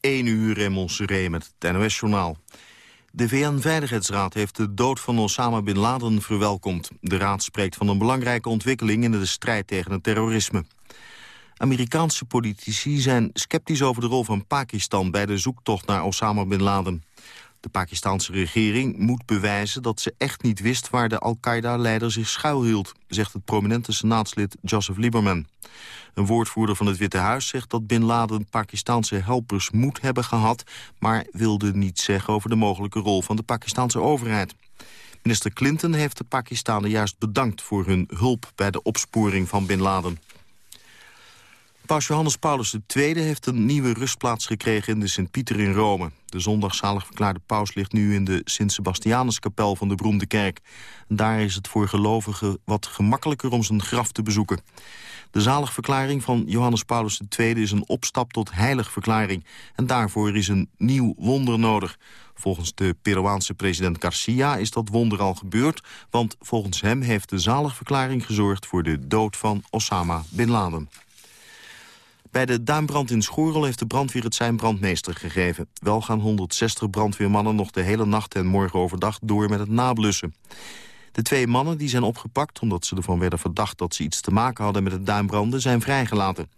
1 uur in Montserrat met het NOS-journaal. De VN-veiligheidsraad heeft de dood van Osama Bin Laden verwelkomd. De raad spreekt van een belangrijke ontwikkeling in de strijd tegen het terrorisme. Amerikaanse politici zijn sceptisch over de rol van Pakistan... bij de zoektocht naar Osama Bin Laden. De Pakistanse regering moet bewijzen dat ze echt niet wist... waar de Al-Qaeda-leider zich schuilhield, zegt het prominente senaatslid Joseph Lieberman. Een woordvoerder van het Witte Huis zegt dat Bin Laden Pakistanse helpers moet hebben gehad... maar wilde niets zeggen over de mogelijke rol van de Pakistanse overheid. Minister Clinton heeft de Pakistanen juist bedankt voor hun hulp bij de opsporing van Bin Laden. Paus Johannes Paulus II heeft een nieuwe rustplaats gekregen in de Sint-Pieter in Rome. De zondagzalig verklaarde paus ligt nu in de Sint-Sebastianuskapel van de beroemde kerk. Daar is het voor gelovigen wat gemakkelijker om zijn graf te bezoeken. De zaligverklaring van Johannes Paulus II is een opstap tot heiligverklaring. En daarvoor is een nieuw wonder nodig. Volgens de Peruaanse president Garcia is dat wonder al gebeurd... want volgens hem heeft de zaligverklaring gezorgd voor de dood van Osama Bin Laden. Bij de duinbrand in Schorel heeft de brandweer het zijn brandmeester gegeven. Wel gaan 160 brandweermannen nog de hele nacht en morgen overdag door met het nablussen. De twee mannen die zijn opgepakt omdat ze ervan werden verdacht dat ze iets te maken hadden met het duinbranden zijn vrijgelaten.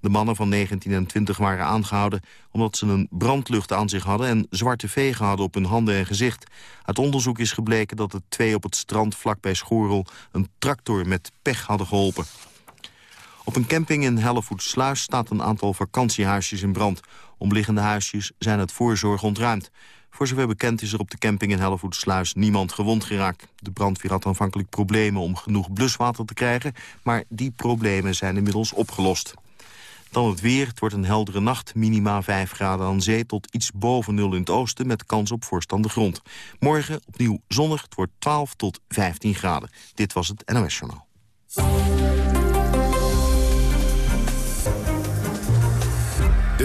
De mannen van 19 en 20 waren aangehouden omdat ze een brandlucht aan zich hadden en zwarte vegen hadden op hun handen en gezicht. Uit onderzoek is gebleken dat de twee op het strand vlakbij Schorel een tractor met pech hadden geholpen. Op een camping in Hellevoetsluis staat een aantal vakantiehuisjes in brand. Omliggende huisjes zijn het voorzorg ontruimd. Voor zover bekend is er op de camping in Hellevoetsluis niemand gewond geraakt. De brandweer had aanvankelijk problemen om genoeg bluswater te krijgen... maar die problemen zijn inmiddels opgelost. Dan het weer. Het wordt een heldere nacht. Minima 5 graden aan zee tot iets boven nul in het oosten... met kans op vorst aan de grond. Morgen opnieuw zonnig. Het wordt 12 tot 15 graden. Dit was het NOS Journaal.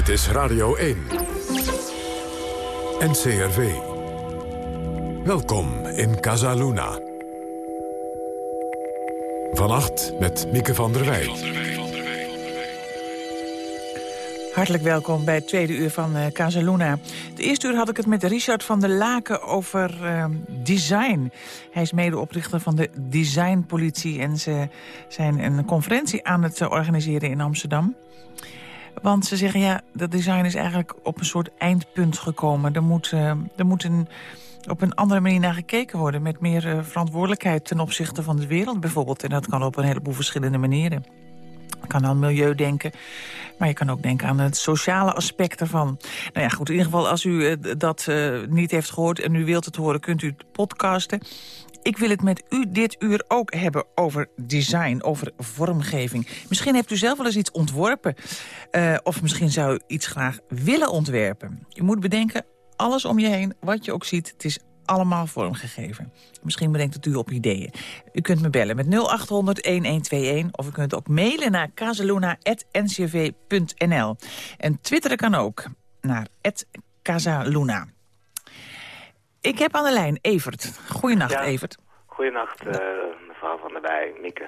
Dit is Radio 1. NCRV. Welkom in Casaluna. Vannacht met Mieke van der Wij. Hartelijk welkom bij het tweede uur van uh, Casaluna. De eerste uur had ik het met Richard van der Laken over uh, design. Hij is medeoprichter van de Designpolitie... en ze zijn een conferentie aan het organiseren in Amsterdam. Want ze zeggen, ja, dat design is eigenlijk op een soort eindpunt gekomen. Er moet, uh, er moet een, op een andere manier naar gekeken worden... met meer uh, verantwoordelijkheid ten opzichte van de wereld bijvoorbeeld. En dat kan op een heleboel verschillende manieren. Je kan aan milieu denken, maar je kan ook denken aan het sociale aspect ervan. Nou ja, goed, in ieder geval als u uh, dat niet heeft gehoord en u wilt het horen... kunt u het podcasten. Ik wil het met u dit uur ook hebben over design, over vormgeving. Misschien hebt u zelf wel eens iets ontworpen. Uh, of misschien zou u iets graag willen ontwerpen. Je moet bedenken, alles om je heen, wat je ook ziet... het is allemaal vormgegeven. Misschien bedenkt u op ideeën. U kunt me bellen met 0800-1121 of u kunt ook mailen naar casaluna.ncv.nl. En twitteren kan ook naar @casaluna. Ik heb aan de lijn Evert. Goedenacht, ja. Evert. Goedenacht, uh, mevrouw Van der Wij, Mieke.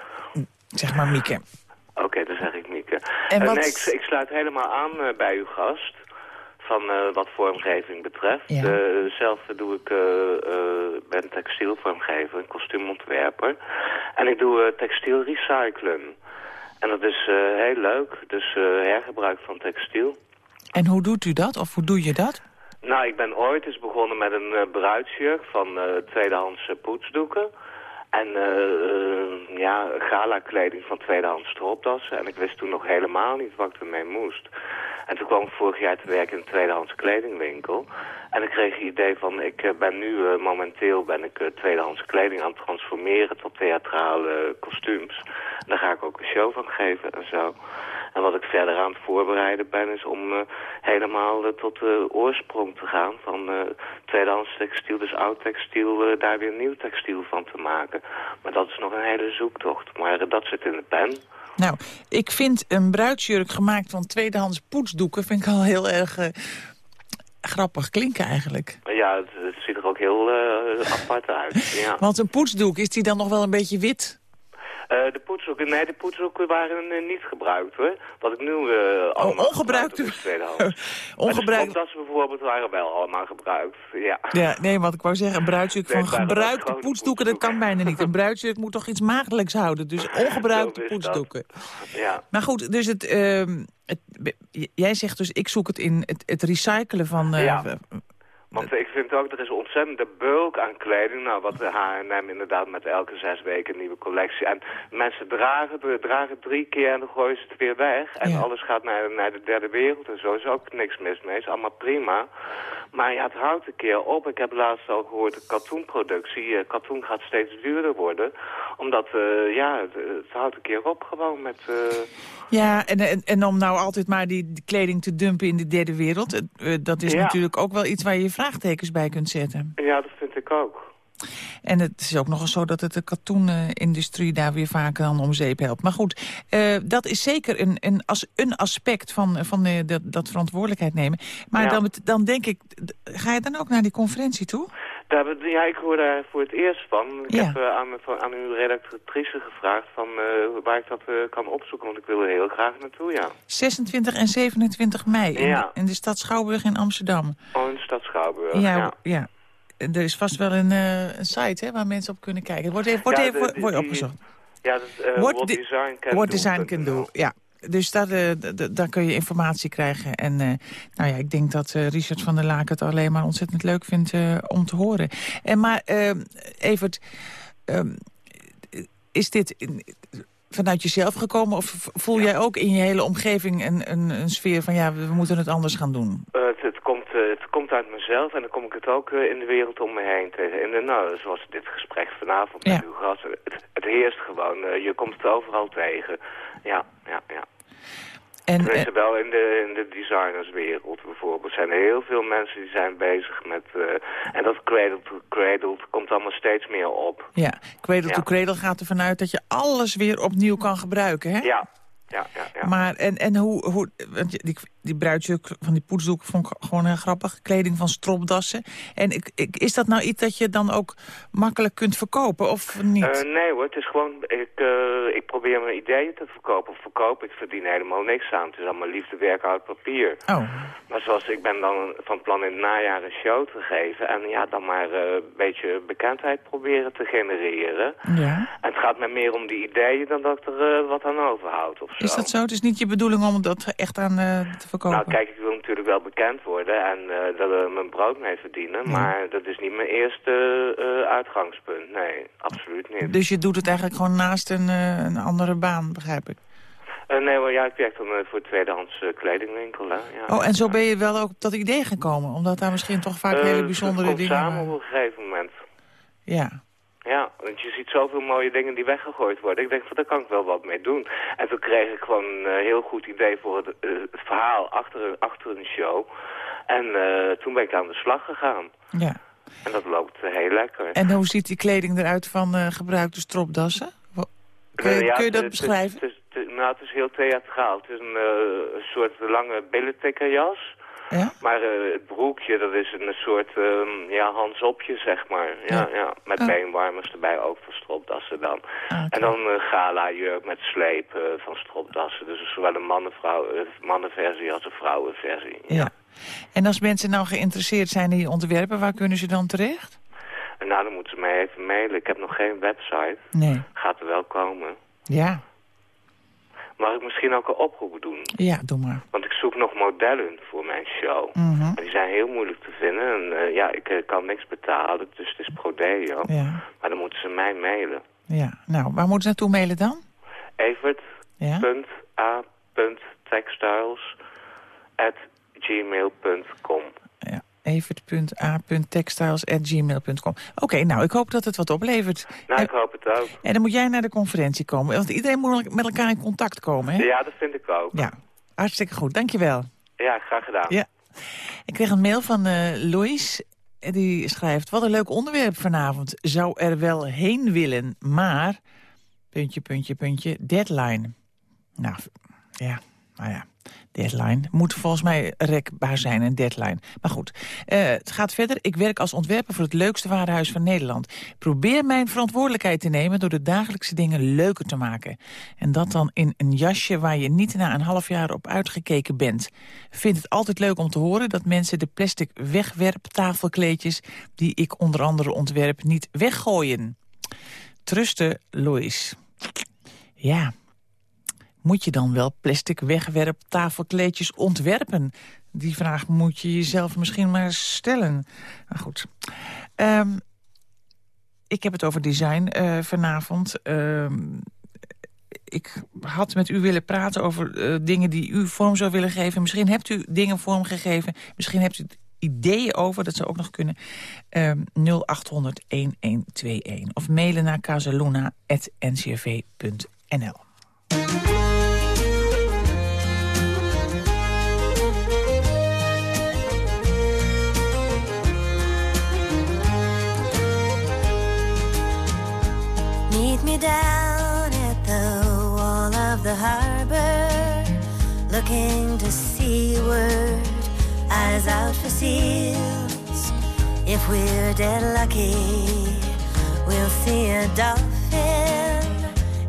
Zeg maar Mieke. Oké, okay, dan zeg ik Mieke. En wat... uh, nee, ik, ik, sluit helemaal aan uh, bij uw gast. Van wat vormgeving betreft. Ja. zelf doe ik, ben textielvormgever, kostuumontwerper. En ik doe textiel recyclen. En dat is heel leuk. Dus hergebruik van textiel. En hoe doet u dat? Of hoe doe je dat? Nou, ik ben ooit eens begonnen met een uh, bruidsjurk van uh, tweedehands poetsdoeken. En uh, ja, gala-kleding van tweedehands stropdassen. En ik wist toen nog helemaal niet wat ik ermee moest. En toen kwam ik vorig jaar te werken in een tweedehands kledingwinkel. En ik kreeg het idee van, ik ben nu momenteel ben ik tweedehands kleding aan het transformeren tot theatrale kostuums. Daar ga ik ook een show van geven en zo. En wat ik verder aan het voorbereiden ben is om uh, helemaal uh, tot de oorsprong te gaan van uh, tweedehands textiel, dus oud textiel, daar weer nieuw textiel van te maken. Maar dat is nog een hele zoektocht. Maar dat zit in de pen. Nou, ik vind een bruidsjurk gemaakt van tweedehands poetsdoeken... vind ik al heel erg grappig klinken eigenlijk. Ja, het, het, ziet er ook heel apart uit. Ja. Want een poetsdoek, is die dan nog wel een beetje wit? Uh, de poetshoeken, nee, de poetshoeken waren uh, niet gebruikt hoor. Wat ik nu uh, oh, ongebruikt. ongebruikt. Dat ze bijvoorbeeld waren wel allemaal gebruikt. Ja. ja, nee, wat ik wou zeggen, een bruidsjurk van gebruikte poetsdoeken, dat kan bijna niet. Een bruidsjurk moet toch iets maagdelijks houden. Dus ongebruikte poetsdoeken. Ja. Maar goed, dus het, ehm, het, jij zegt dus, ik zoek het in het, het recyclen van... ja. Want ik vind ook, er is ontzettende bulk aan kleding. Nou, wat de H&M inderdaad met elke zes weken een nieuwe collectie. En mensen dragen, dragen drie keer en dan gooien ze het weer weg. En alles gaat naar, naar de derde wereld en zo is ook niks mis mee. Is allemaal prima. Maar ja, het houdt een keer op. Ik heb laatst al gehoord, de katoenproductie. Katoen gaat steeds duurder worden. Omdat, uh, ja, het, het, houdt een keer op gewoon met... Uh... Ja, en, en, en, om nou altijd maar die, die, kleding te dumpen in de derde wereld... dat is natuurlijk ook wel iets waar je vraagtekens bij kunt zetten. Ja, dat vind ik ook. En het is ook nog eens zo dat het de katoenindustrie daar weer vaak dan om zeep helpt. Maar goed, uh, dat is zeker een, een, as, een aspect van, van de, dat, dat verantwoordelijkheid nemen. Maar dan, dan denk ik, ga je dan ook naar die conferentie toe? Daar, ja, ik hoor daar voor het eerst van. Ik heb uh, aan, aan uw redactrice gevraagd van, uh, waar ik dat uh, kan opzoeken, want ik wil er heel graag naartoe, ja. 26 en 27 mei in, ja. in de stad Schouwburg in Amsterdam. Oh, in de stad Schouwburg, ja. ja. ja. Er is vast wel een, een site hè, waar mensen op kunnen kijken. Wordt even, wordt even de, wordt opgezocht. Ja, dat, what, what, Design Can What Design Can Do, ja. Dus daar, uh, daar kun je informatie krijgen. En uh, nou ja, ik denk dat uh, Richard van der Laak het alleen maar ontzettend leuk vindt om te horen. En maar, Evert, ehm, is dit vanuit jezelf gekomen? Of voel jij ook in je hele omgeving een, een, een, sfeer van... ja, we moeten het anders gaan doen? Het, het, komt, het komt uit mezelf en dan kom ik het ook in de wereld om me heen tegen. En nou, zoals dit gesprek vanavond met uw gast. Het, het heerst gewoon. je komt het overal tegen. Ja, ja, ja. En, Tenminste, wel in de, in de designerswereld bijvoorbeeld. Er zijn heel veel mensen die zijn bezig met... Uh, en dat cradle to cradle komt allemaal steeds meer op. Ja, cradle to cradle gaat ervan uit dat je alles weer opnieuw kan gebruiken, hè? Ja, ja, ja, ja. Maar en, en hoe, hoe want die, die bruidsjuk van die poetsdoek vond ik gewoon heel grappig. Kleding van stropdassen. En ik, ik, is dat nou iets dat je dan ook makkelijk kunt verkopen of niet? Uh, nee hoor, het is gewoon, ik, uh, ik probeer mijn ideeën te verkopen. Of verkopen, ik verdien helemaal niks aan. Het is allemaal liefdewerk uit papier. Oh. Maar zoals ik ben dan van plan in het najaar een show te geven. En ja, dan maar uh, een beetje bekendheid proberen te genereren. Ja. En het gaat me meer om die ideeën dan dat ik er wat aan overhoud of zo. Is dat zo? Het is niet je bedoeling om dat echt aan te verkopen? Nou kijk, ik wil natuurlijk wel bekend worden en uh, dat we mijn brood mee verdienen. Maar dat is niet mijn eerste uh, uitgangspunt. Nee, absoluut niet. Dus je doet het eigenlijk gewoon naast een, uh, een andere baan, begrijp ik? nee, maar ja, ik werk dan voor een tweedehands kledingwinkel. Hè? Ja. Oh, en zo ben je wel ook op dat idee gekomen? Omdat daar misschien toch vaak hele bijzondere dingen... samen op een gegeven moment. Ja. Ja, want je ziet zoveel mooie dingen die weggegooid worden. Ik denk van, daar kan ik wel wat mee doen. En toen kreeg ik gewoon een heel goed idee voor het, uh, het verhaal achter, achter een show. En uh, toen ben ik aan de slag gegaan. Ja. En dat loopt uh, heel lekker. En hoe ziet die kleding eruit van gebruikte stropdassen? Kun je, ja, kun je dat beschrijven? Nou, het is heel theatraal. Het is een, een soort lange billentikkerjas. Ja? Maar uh, het broekje, dat is een soort um, ja, handsopje, zeg maar. Ja, ja. ja met oh. beenwarmers erbij, ook van stropdassen dan. Ah, okay. En dan een uh, gala-jurk met sleep uh, van stropdassen. Dus zowel een mannenvrouw, mannenversie als een vrouwenversie. Ja. ja. En als mensen nou geïnteresseerd zijn in die ontwerpen, waar kunnen ze dan terecht? Nou, dan moeten ze mij even mailen. Ik heb nog geen website. Nee. Gaat er wel komen. Ja. Mag ik misschien ook een oproep doen? Ja, doe maar. Want ik zoek nog modellen voor mijn show. Mm -hmm. Die zijn heel moeilijk te vinden. En uh, ja, ik uh, kan niks betalen, dus het is prodeo. Ja. Maar dan moeten ze mij mailen. Ja, nou, waar moeten ze naartoe mailen dan? Evert.a.textiles at gmail.com evert.a.textiles.gmail.com. Oké, okay, nou, ik hoop dat het wat oplevert. Nou, ik hoop het ook. En dan moet jij naar de conferentie komen. Want iedereen moet met elkaar in contact komen, hè? Ja, dat vind ik ook. Ja, hartstikke goed. Dankjewel. Ja, graag gedaan. Ja. Ik kreeg een mail van uh, Lois. Die schrijft, wat een leuk onderwerp vanavond. Zou er wel heen willen, maar... Puntje, puntje, puntje, deadline. Nou, ja, nou ja. Deadline. Moet volgens mij rekbaar zijn, een deadline. Maar goed, uh, het gaat verder. Ik werk als ontwerper voor het leukste warenhuis van Nederland. Probeer mijn verantwoordelijkheid te nemen... door de dagelijkse dingen leuker te maken. En dat dan in een jasje waar je niet na een half jaar op uitgekeken bent. Vind het altijd leuk om te horen dat mensen de plastic wegwerptafelkleedjes... die ik onder andere ontwerp, niet weggooien. Trusten, Lois. Ja, moet je dan wel plastic wegwerp tafelkleedjes ontwerpen? Die vraag moet je jezelf misschien maar stellen. Maar goed. Um, ik heb het over design uh, vanavond. Uh, ik had met u willen praten over uh, dingen die u vorm zou willen geven. Misschien hebt u dingen vormgegeven. Misschien hebt u ideeën over, dat zou ook nog kunnen. Um, 0800-1121. Of mailen naar casaluna.ncv.nl. Meet me down at the wall of the harbor, looking to seaward, eyes out for seals. If we're dead lucky, we'll see a dolphin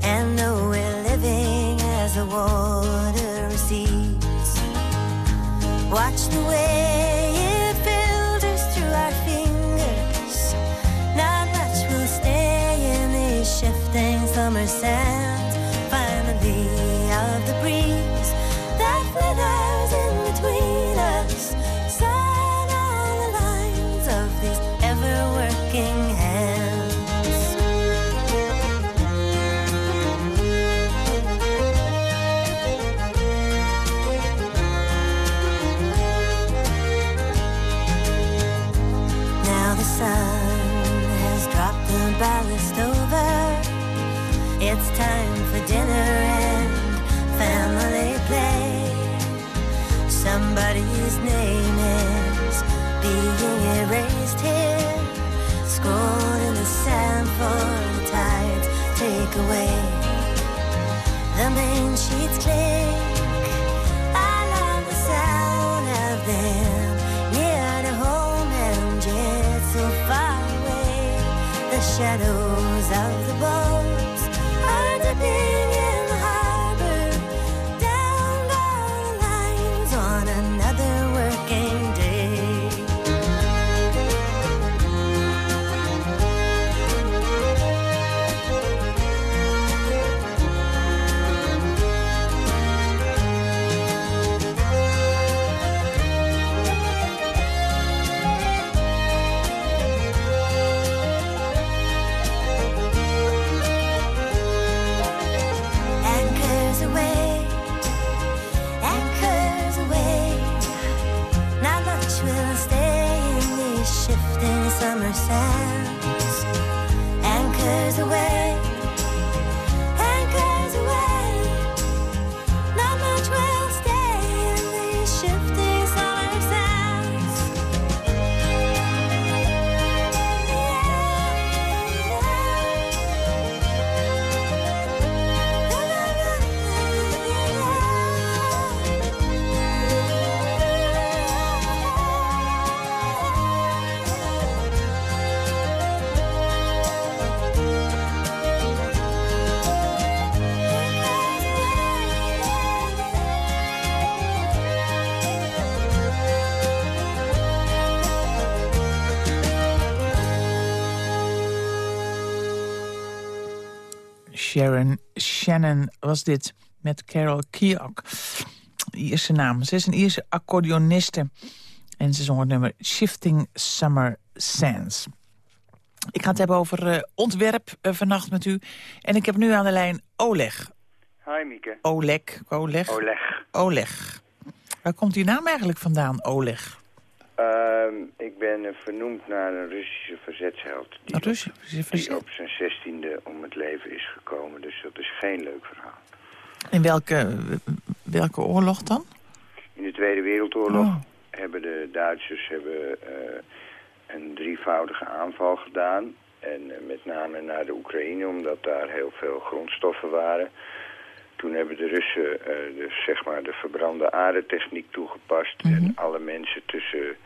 and know we're living as the water recedes. Watch the way The Sharon Shannon was dit met Carol Keogh. Ierse naam. Ze is een Ierse accordeoniste. En ze zong het nummer Shifting Summer Sands. Ik ga het hebben over eh, ontwerp eh, vannacht met u. En ik heb nu aan de lijn Oleg. Hi Mieke. Oleg. Oleg. Oleg. Oleg. Waar komt die naam eigenlijk vandaan, Oleg? Ehm, ik ben vernoemd naar een Russische verzetsheld. Die, Een Russische die verzet? op zijn zestiende om het leven is gekomen. Dus dat is geen leuk verhaal. In welke, welke oorlog dan? In de Tweede Wereldoorlog Oh. hebben de Duitsers hebben, eh, een drievoudige aanval gedaan. En eh, met name naar de Oekraïne, omdat daar heel veel grondstoffen waren. Toen hebben de Russen dus, zeg maar de verbrande aarde techniek toegepast. En alle mensen tussen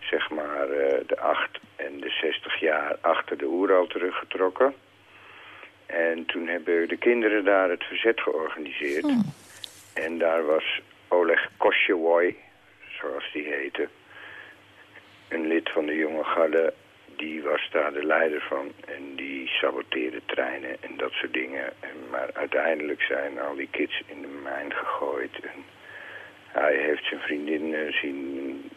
zeg maar eh, de 8 en de 60 jaar achter de Oeral teruggetrokken. En toen hebben de kinderen daar het verzet georganiseerd. En daar was Oleg Kosjewoy, zoals die heette, een lid van de jonge garde, die was daar de leider van. En die saboteerde treinen en dat soort dingen. En, maar uiteindelijk zijn al die kids in de mijn gegooid. En hij heeft zijn vriendin eh, zien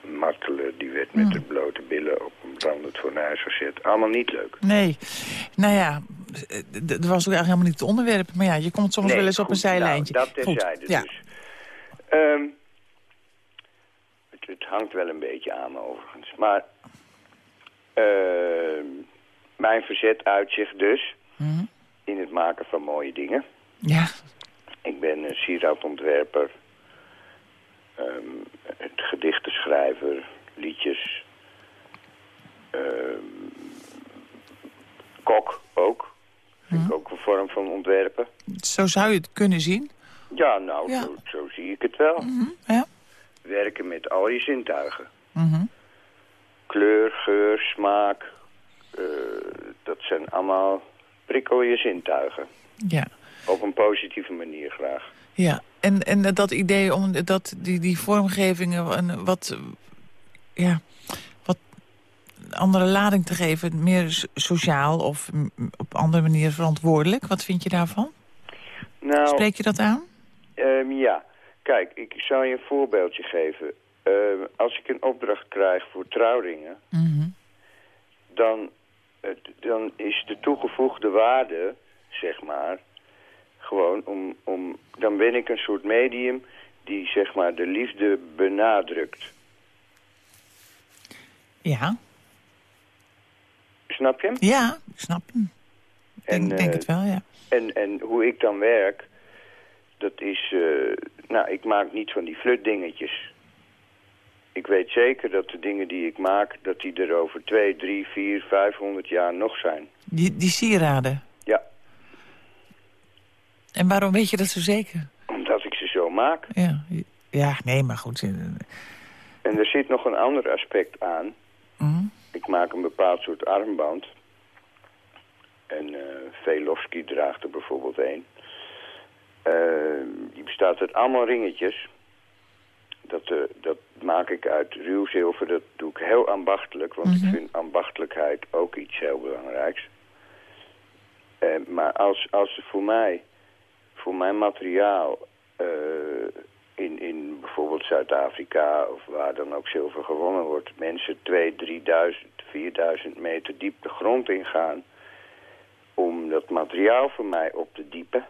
martelen. Die werd met de blote billen op een brandend fornuis gezet. Allemaal niet leuk. Nee. Nou ja, eh, dat was ook eigenlijk helemaal niet het onderwerp. Maar ja, je komt soms Nee, wel eens op een zijlijntje. Nou, dat Goed, terzijde ja. dus. Ehm, het, het hangt wel een beetje aan me overigens. Maar mijn verzet uit zich dus Mhm. in het maken van mooie dingen. Ja, Ik ben een sieradontwerper, ehm het gedichtenschrijver, liedjes, ehm, kok ook. Vind Mhm. ik ook een vorm van ontwerpen. zo zou je het kunnen zien. Ja, nou, Ja. Zo, zo zie ik het wel. Ja. Werken met al je zintuigen. Kleur, geur, smaak. eh, dat zijn allemaal prikkel je zintuigen. Ja. Op een positieve manier graag. Ja, en, en dat idee om dat, die, die vormgevingen wat, ja, wat andere lading te geven, meer so- sociaal of op andere manier verantwoordelijk. Wat vind je daarvan? Nou, Spreek je dat aan? ehm, ja. Kijk, ik zal je een voorbeeldje geven. Ehm, als ik een opdracht krijg voor trouwringen... Mhm. dan, het- dan is de toegevoegde waarde, zeg maar, gewoon om, om... Dan ben ik een soort medium die, zeg maar, de liefde benadrukt. Ja, Snap je? hem? ja, ik snap hem. Ik En, denk, denk eh, het wel, ja. En, en hoe ik dan werk, dat is... eh, nou, ik maak niet van die flutdingetjes. Ik weet zeker dat de dingen die ik maak... dat die er over 2, 3, 4, 500 jaar nog zijn. Die, die sieraden. Ja, En waarom weet je dat zo zeker? omdat ik ze zo maak. Ja, ja nee, maar goed. eh, En er zit nog een ander aspect aan. mhm. Ik maak een bepaald soort armband. En eh Velofsky draagt er bijvoorbeeld een. Eh, die bestaat uit allemaal ringetjes. Dat, eh, dat maak ik uit ruw zilver. Dat doe ik heel ambachtelijk. Want ik vind ambachtelijkheid ook iets heel belangrijks. Eh, maar als, als voor mij, voor mijn materiaal... eh, in, in bijvoorbeeld Zuid-Afrika of waar dan ook zilver gewonnen wordt... mensen 2, 3000, 4000 meter diep de grond ingaan... om dat materiaal voor mij op te diepen...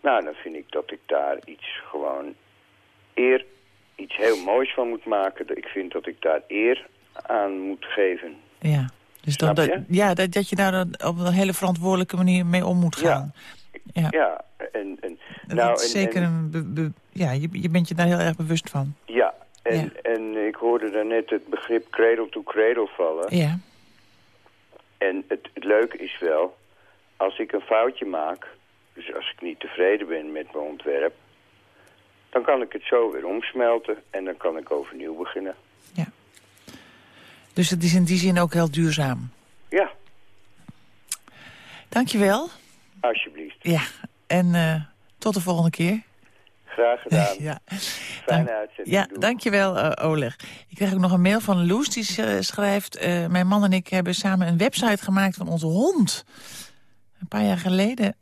nou, dan vind ik dat ik daar iets gewoon eer, iets heel moois van moet maken. Ik vind dat ik daar eer aan moet geven. Ja, dus dat, ja, dat, dat je daar dan op een hele verantwoordelijke manier mee om moet gaan. Ja, Ja, en, en, dat nou, is en- zeker en- een... be- be- ja, je, je bent je daar heel erg bewust van. Ja, en, Ja. en ik hoorde daarnet het begrip cradle to cradle vallen. Ja, En het, het leuke is wel, als ik een foutje maak, dus als ik niet tevreden ben met mijn ontwerp, dan kan ik het zo weer omsmelten en dan kan ik overnieuw beginnen. ja. Dus het is in die zin ook heel duurzaam. Ja, Dankjewel. alsjeblieft. Ja, en eh, tot de volgende keer. Graag gedaan. ja. Fijne Dank- uitzending. Ja, dankjewel uh, Oleg. Ik kreeg ook nog een mail van Loes die eh, schrijft... mijn man en ik hebben samen een website gemaakt van onze hond. Een paar jaar geleden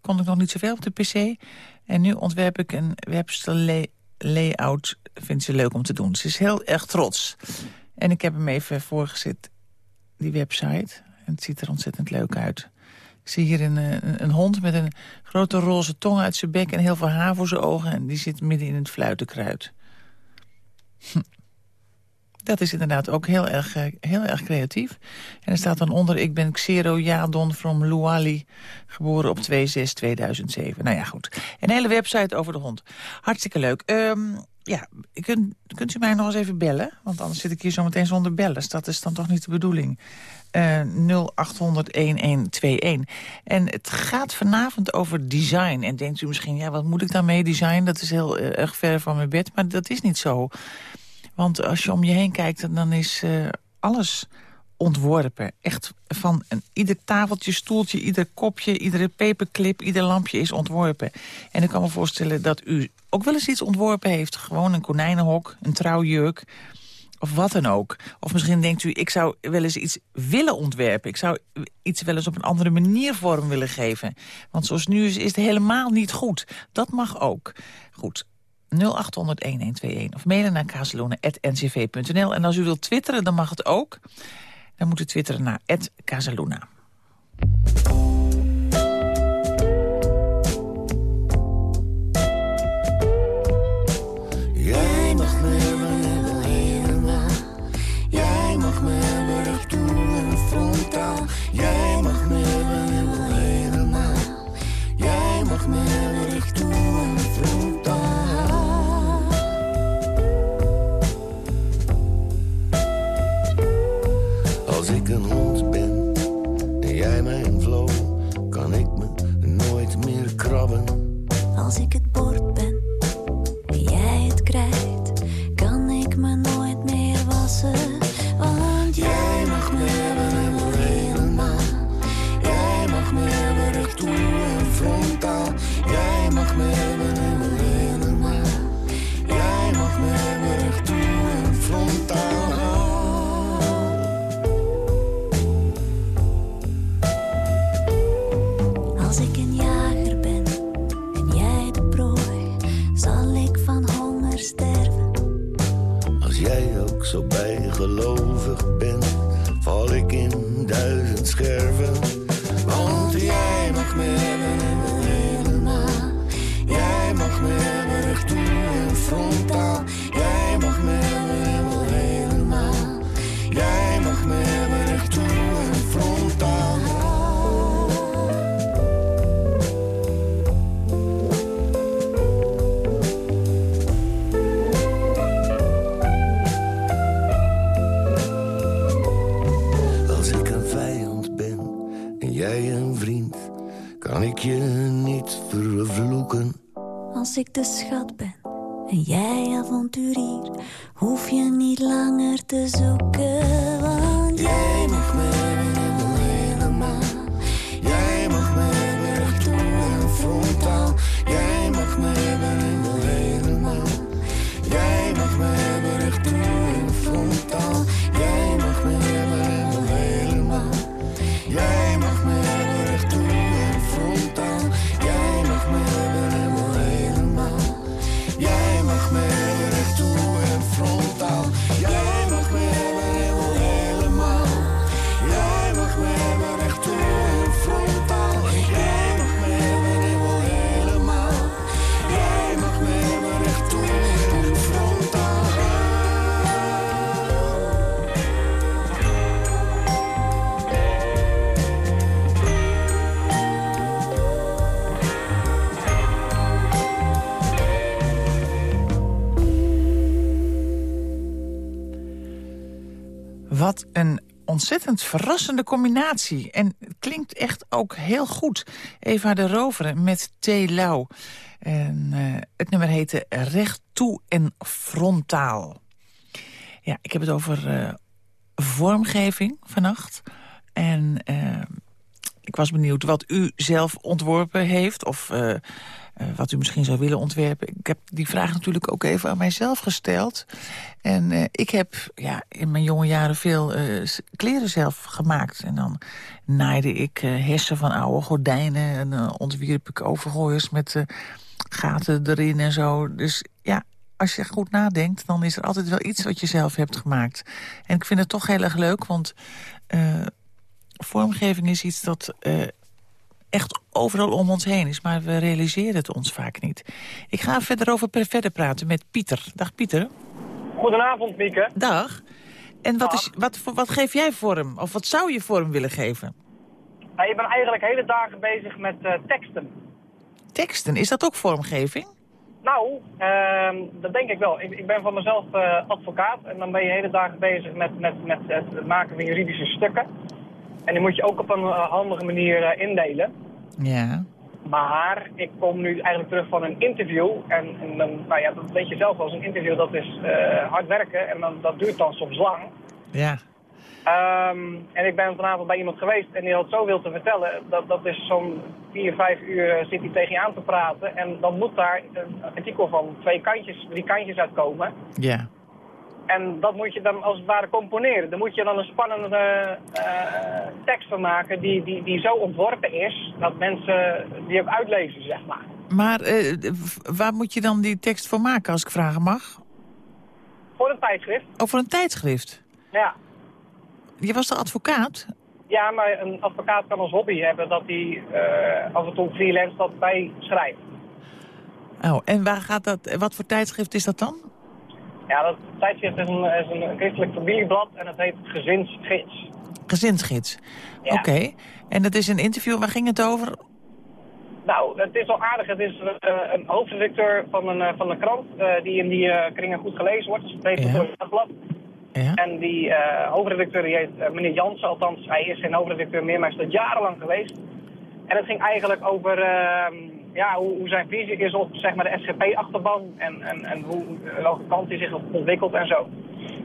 kon ik nog niet zoveel op de pc. En nu ontwerp ik een website layout. Vindt ze leuk om te doen. Ze is heel erg trots. En ik heb hem even voorgezet, die website. En het ziet er ontzettend leuk uit. Ik zie hier een, een, een hond met een grote roze tong uit zijn bek... en heel veel haar voor zijn ogen. En die zit midden in het fluitenkruid. Dat is inderdaad ook heel erg, eh, heel erg creatief. En er staat dan onder... ik ben Xero Jadon from Luali, geboren op 2-6-2007. Nou ja, goed. Een hele website over de hond. Hartstikke leuk. Ehm, ja, kunt, kunt u mij nog eens even bellen? Want anders zit ik hier zo meteen zonder bellen. Dat is dan toch niet de bedoeling. Uh, 0800 1121. En het gaat vanavond over design. En denkt u misschien, ja, wat moet ik daarmee design? Dat is heel uh, erg ver van mijn bed. Maar dat is niet zo. Want als je om je heen kijkt, dan is uh, alles ontworpen. Echt van een, ieder tafeltje, stoeltje, ieder kopje, iedere paperclip, ieder lampje is ontworpen. En ik kan me voorstellen dat u ook wel eens iets ontworpen heeft. Gewoon een konijnenhok, een trouwjurk of wat dan ook. Of misschien denkt u, ik zou wel eens iets willen ontwerpen. Ik zou iets wel eens op een andere manier vorm willen geven. Want zoals nu is, is het helemaal niet goed. Dat mag ook. Goed, 0800-1121 of mailen naar kazelonen.ncv.nl. En als u wilt twitteren, dan mag het ook. Dan moet u twitteren naar Casaluna. Ontzettend verrassende combinatie. En het klinkt echt ook heel goed. Eva de Roveren met T. Lau. En eh, het nummer heette Recht toe en frontaal. Ja, ik heb het over eh, vormgeving vannacht. En eh, ik was benieuwd wat u zelf ontworpen heeft... of wat u misschien zou willen ontwerpen. Ik heb die vraag natuurlijk ook even aan mijzelf gesteld. En eh, ik heb ja, in mijn jonge jaren veel eh, kleren zelf gemaakt. En dan naaide ik eh, hersen van oude gordijnen... en ontwierp ik overgooiers met eh, gaten erin en zo. Dus ja, als je goed nadenkt, dan is er altijd wel iets wat je zelf hebt gemaakt. En ik vind het toch heel erg leuk, want eh, vormgeving is iets dat eh, echt overal om ons heen is. Maar we realiseren het ons vaak niet. Ik ga verder over verder praten met Pieter. Dag Pieter. Goedenavond, Mieke. Dag. En wat, is, wat, wat geef jij vorm? Of wat zou je vorm willen geven? Nou, ik ben eigenlijk hele dagen bezig met eh, teksten. Teksten, is dat ook vormgeving? Nou, ehm, dat denk ik wel. Ik, ik ben van mezelf eh, advocaat en dan ben je hele dag bezig met, met, met het maken van juridische stukken. En die moet je ook op een eh, handige manier indelen. Ja. Maar ik kom nu eigenlijk terug van een interview. En, en dan, nou ja, dat weet je zelf wel, als een interview dat is eh, hard werken en dan, dat duurt dan soms lang. Ja. Ehm, en ik ben vanavond bij iemand geweest en die had zoveel te vertellen. Dat, dat is zo'n vier, vijf uur zit hij tegen je aan te praten. En dan moet daar een artikel van twee kantjes, drie kantjes uitkomen. Ja. En dat moet je dan als het ware componeren. Daar moet je dan een spannende eh, tekst van maken die, die, die zo ontworpen is... dat mensen die ook uitlezen, zeg maar. Maar eh, waar moet je dan die tekst voor maken, als ik vragen mag? Voor een tijdschrift, Over een tijdschrift. ja. Je was de advocaat? Ja, maar een advocaat kan als hobby hebben dat hij eh, af en toe freelance dat bij schrijft. Oh, en waar gaat dat, wat voor tijdschrift is dat dan? Ja, dat tijdschrift is een, is een christelijk familieblad en het heet Gezinsgids. Gezinsgids. Ja. Oké. En dat is een interview, waar ging het over? Nou, het is wel aardig. Het is eh, een hoofdredacteur van een, eh, van een krant eh, die in die kringen goed gelezen wordt. Het heet Ja. het Dagblad. Ja. En die hoofdredacteur, die heet meneer Jansen, althans hij is geen hoofdredacteur meer, maar is dat jarenlang geweest. En het ging eigenlijk over ehm, ja, hoe, hoe zijn visie is op zeg maar, de SGP-achterban en, en, en hoe, welke kant hij zich ontwikkelt en zo.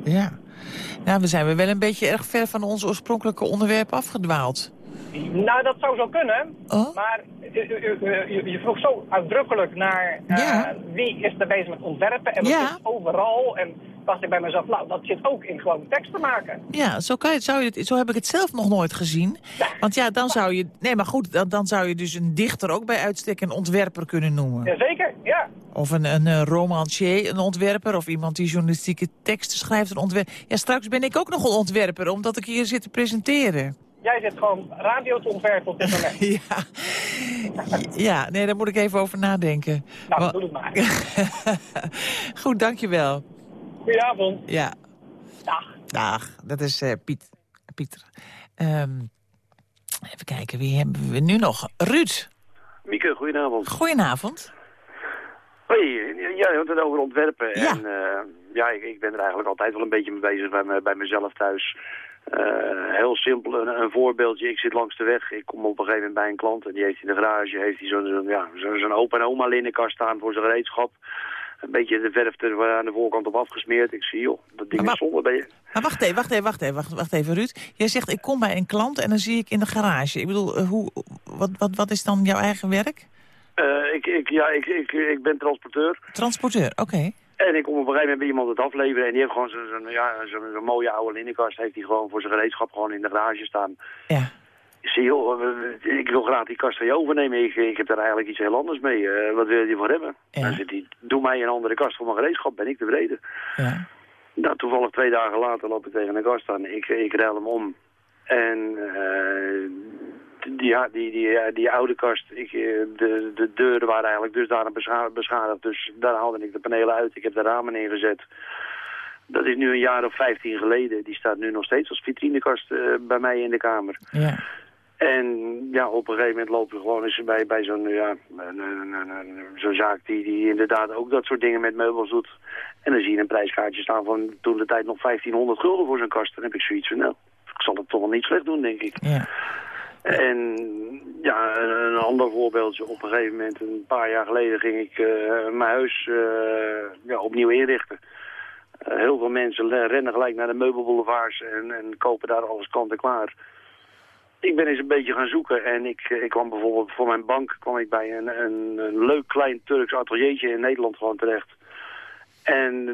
Ja. Nou, we zijn wel een beetje erg ver van ons oorspronkelijke onderwerp afgedwaald. Nou, dat zou zo kunnen, Oh? maar je vroeg zo uitdrukkelijk naar eh, Ja. wie is er bezig met ontwerpen en wat Ja. is overal. En dacht ik bij mezelf, nou, dat zit ook in gewoon teksten maken. Ja, zo, kan je, zou je het, zo heb ik het zelf nog nooit gezien. Want ja, dan zou je... Nee, maar goed, dan, dan zou je dus een dichter ook bij uitstek een ontwerper kunnen noemen. Jazeker, ja. Of een, een eh, romancier, een ontwerper. Of iemand die journalistieke teksten schrijft, een ontwerper. Ja, straks ben ik ook nog een ontwerper, omdat ik hier zit te presenteren. Jij zit gewoon radio te ontwerpen op dit moment. Ja, ja nee, daar moet ik even over nadenken. Nou, doe het maar. Goed, dankjewel. Goedenavond. Ja, Dag. dag. Dat is eh, Piet. Pieter. Ehm, even kijken, wie hebben we nu nog? Ruud, Mieke, goedenavond. goedenavond. Hoi, jij had het over ontwerpen. Ja. En eh, ja, ik, ik ben er eigenlijk altijd wel een beetje mee bezig bij, me, bij mezelf thuis. Eh, heel simpel, een, een voorbeeldje. Ik zit langs de weg. Ik kom op een gegeven moment bij een klant en die heeft in de garage heeft hij zo'n zo'n ja, zo'n zo'n opa en oma linnenkast staan voor zijn gereedschap. Een beetje de verf er aan de voorkant op afgesmeerd. Ik zie, joh, dat ding Maar is zonde. Ben je... Maar wacht even, wacht even, wacht even, wacht, wacht even, Ruud. Jij zegt, ik kom bij een klant en dan zie ik in de garage. Ik bedoel, eh, hoe, wat, wat, wat is dan jouw eigen werk? Eh, ik, ik, ja, ik, ik, ik ben transporteur. Transporteur, oké. En ik kom op een gegeven moment bij iemand het afleveren en die heeft gewoon zo'n ja, zo'n mooie oude linnenkast. Heeft hij gewoon voor zijn gereedschap gewoon in de garage staan. Ja. Ik zie, joh, eh, ik wil graag die kast van je overnemen. Ik, ik heb daar eigenlijk iets heel anders mee. Eh, wat wil je ervoor hebben? Ja. Dan zit hij, doe mij een andere kast voor mijn gereedschap, ben ik tevreden. ja. Nou, toevallig twee dagen later loop ik tegen een kast aan. Ik, ik ruil hem om. En eh, die, die, die, eh, die oude kast, ik, eh, de, de deuren waren eigenlijk dusdanig bescha beschadigd. Dus daar haalde ik de panelen uit. Ik heb de ramen ingezet. Dat is nu een jaar of 15 geleden. Die staat nu nog steeds als vitrinekast eh, bij mij in de kamer. ja. En ja, op een gegeven moment lopen we gewoon eens bij, bij zo'n ja, zo'n zaak die, die inderdaad ook dat soort dingen met meubels doet. En dan zie je een prijskaartje staan van toen de tijd nog 1500 gulden voor zo'n kast. Dan heb ik zoiets van, nou, ik zal het toch wel niet slecht doen, denk ik. ja. En ja, een, ander voorbeeldje. Op een gegeven moment, een paar jaar geleden, ging ik eh, mijn huis eh, ja, opnieuw inrichten. Eh, heel veel mensen rennen gelijk naar de meubelboulevards en, en kopen daar alles kant en klaar. Ik ben eens een beetje gaan zoeken en ik, ik kwam bijvoorbeeld voor mijn bank kwam ik bij een, een, een leuk klein Turks ateliertje in Nederland gewoon terecht. En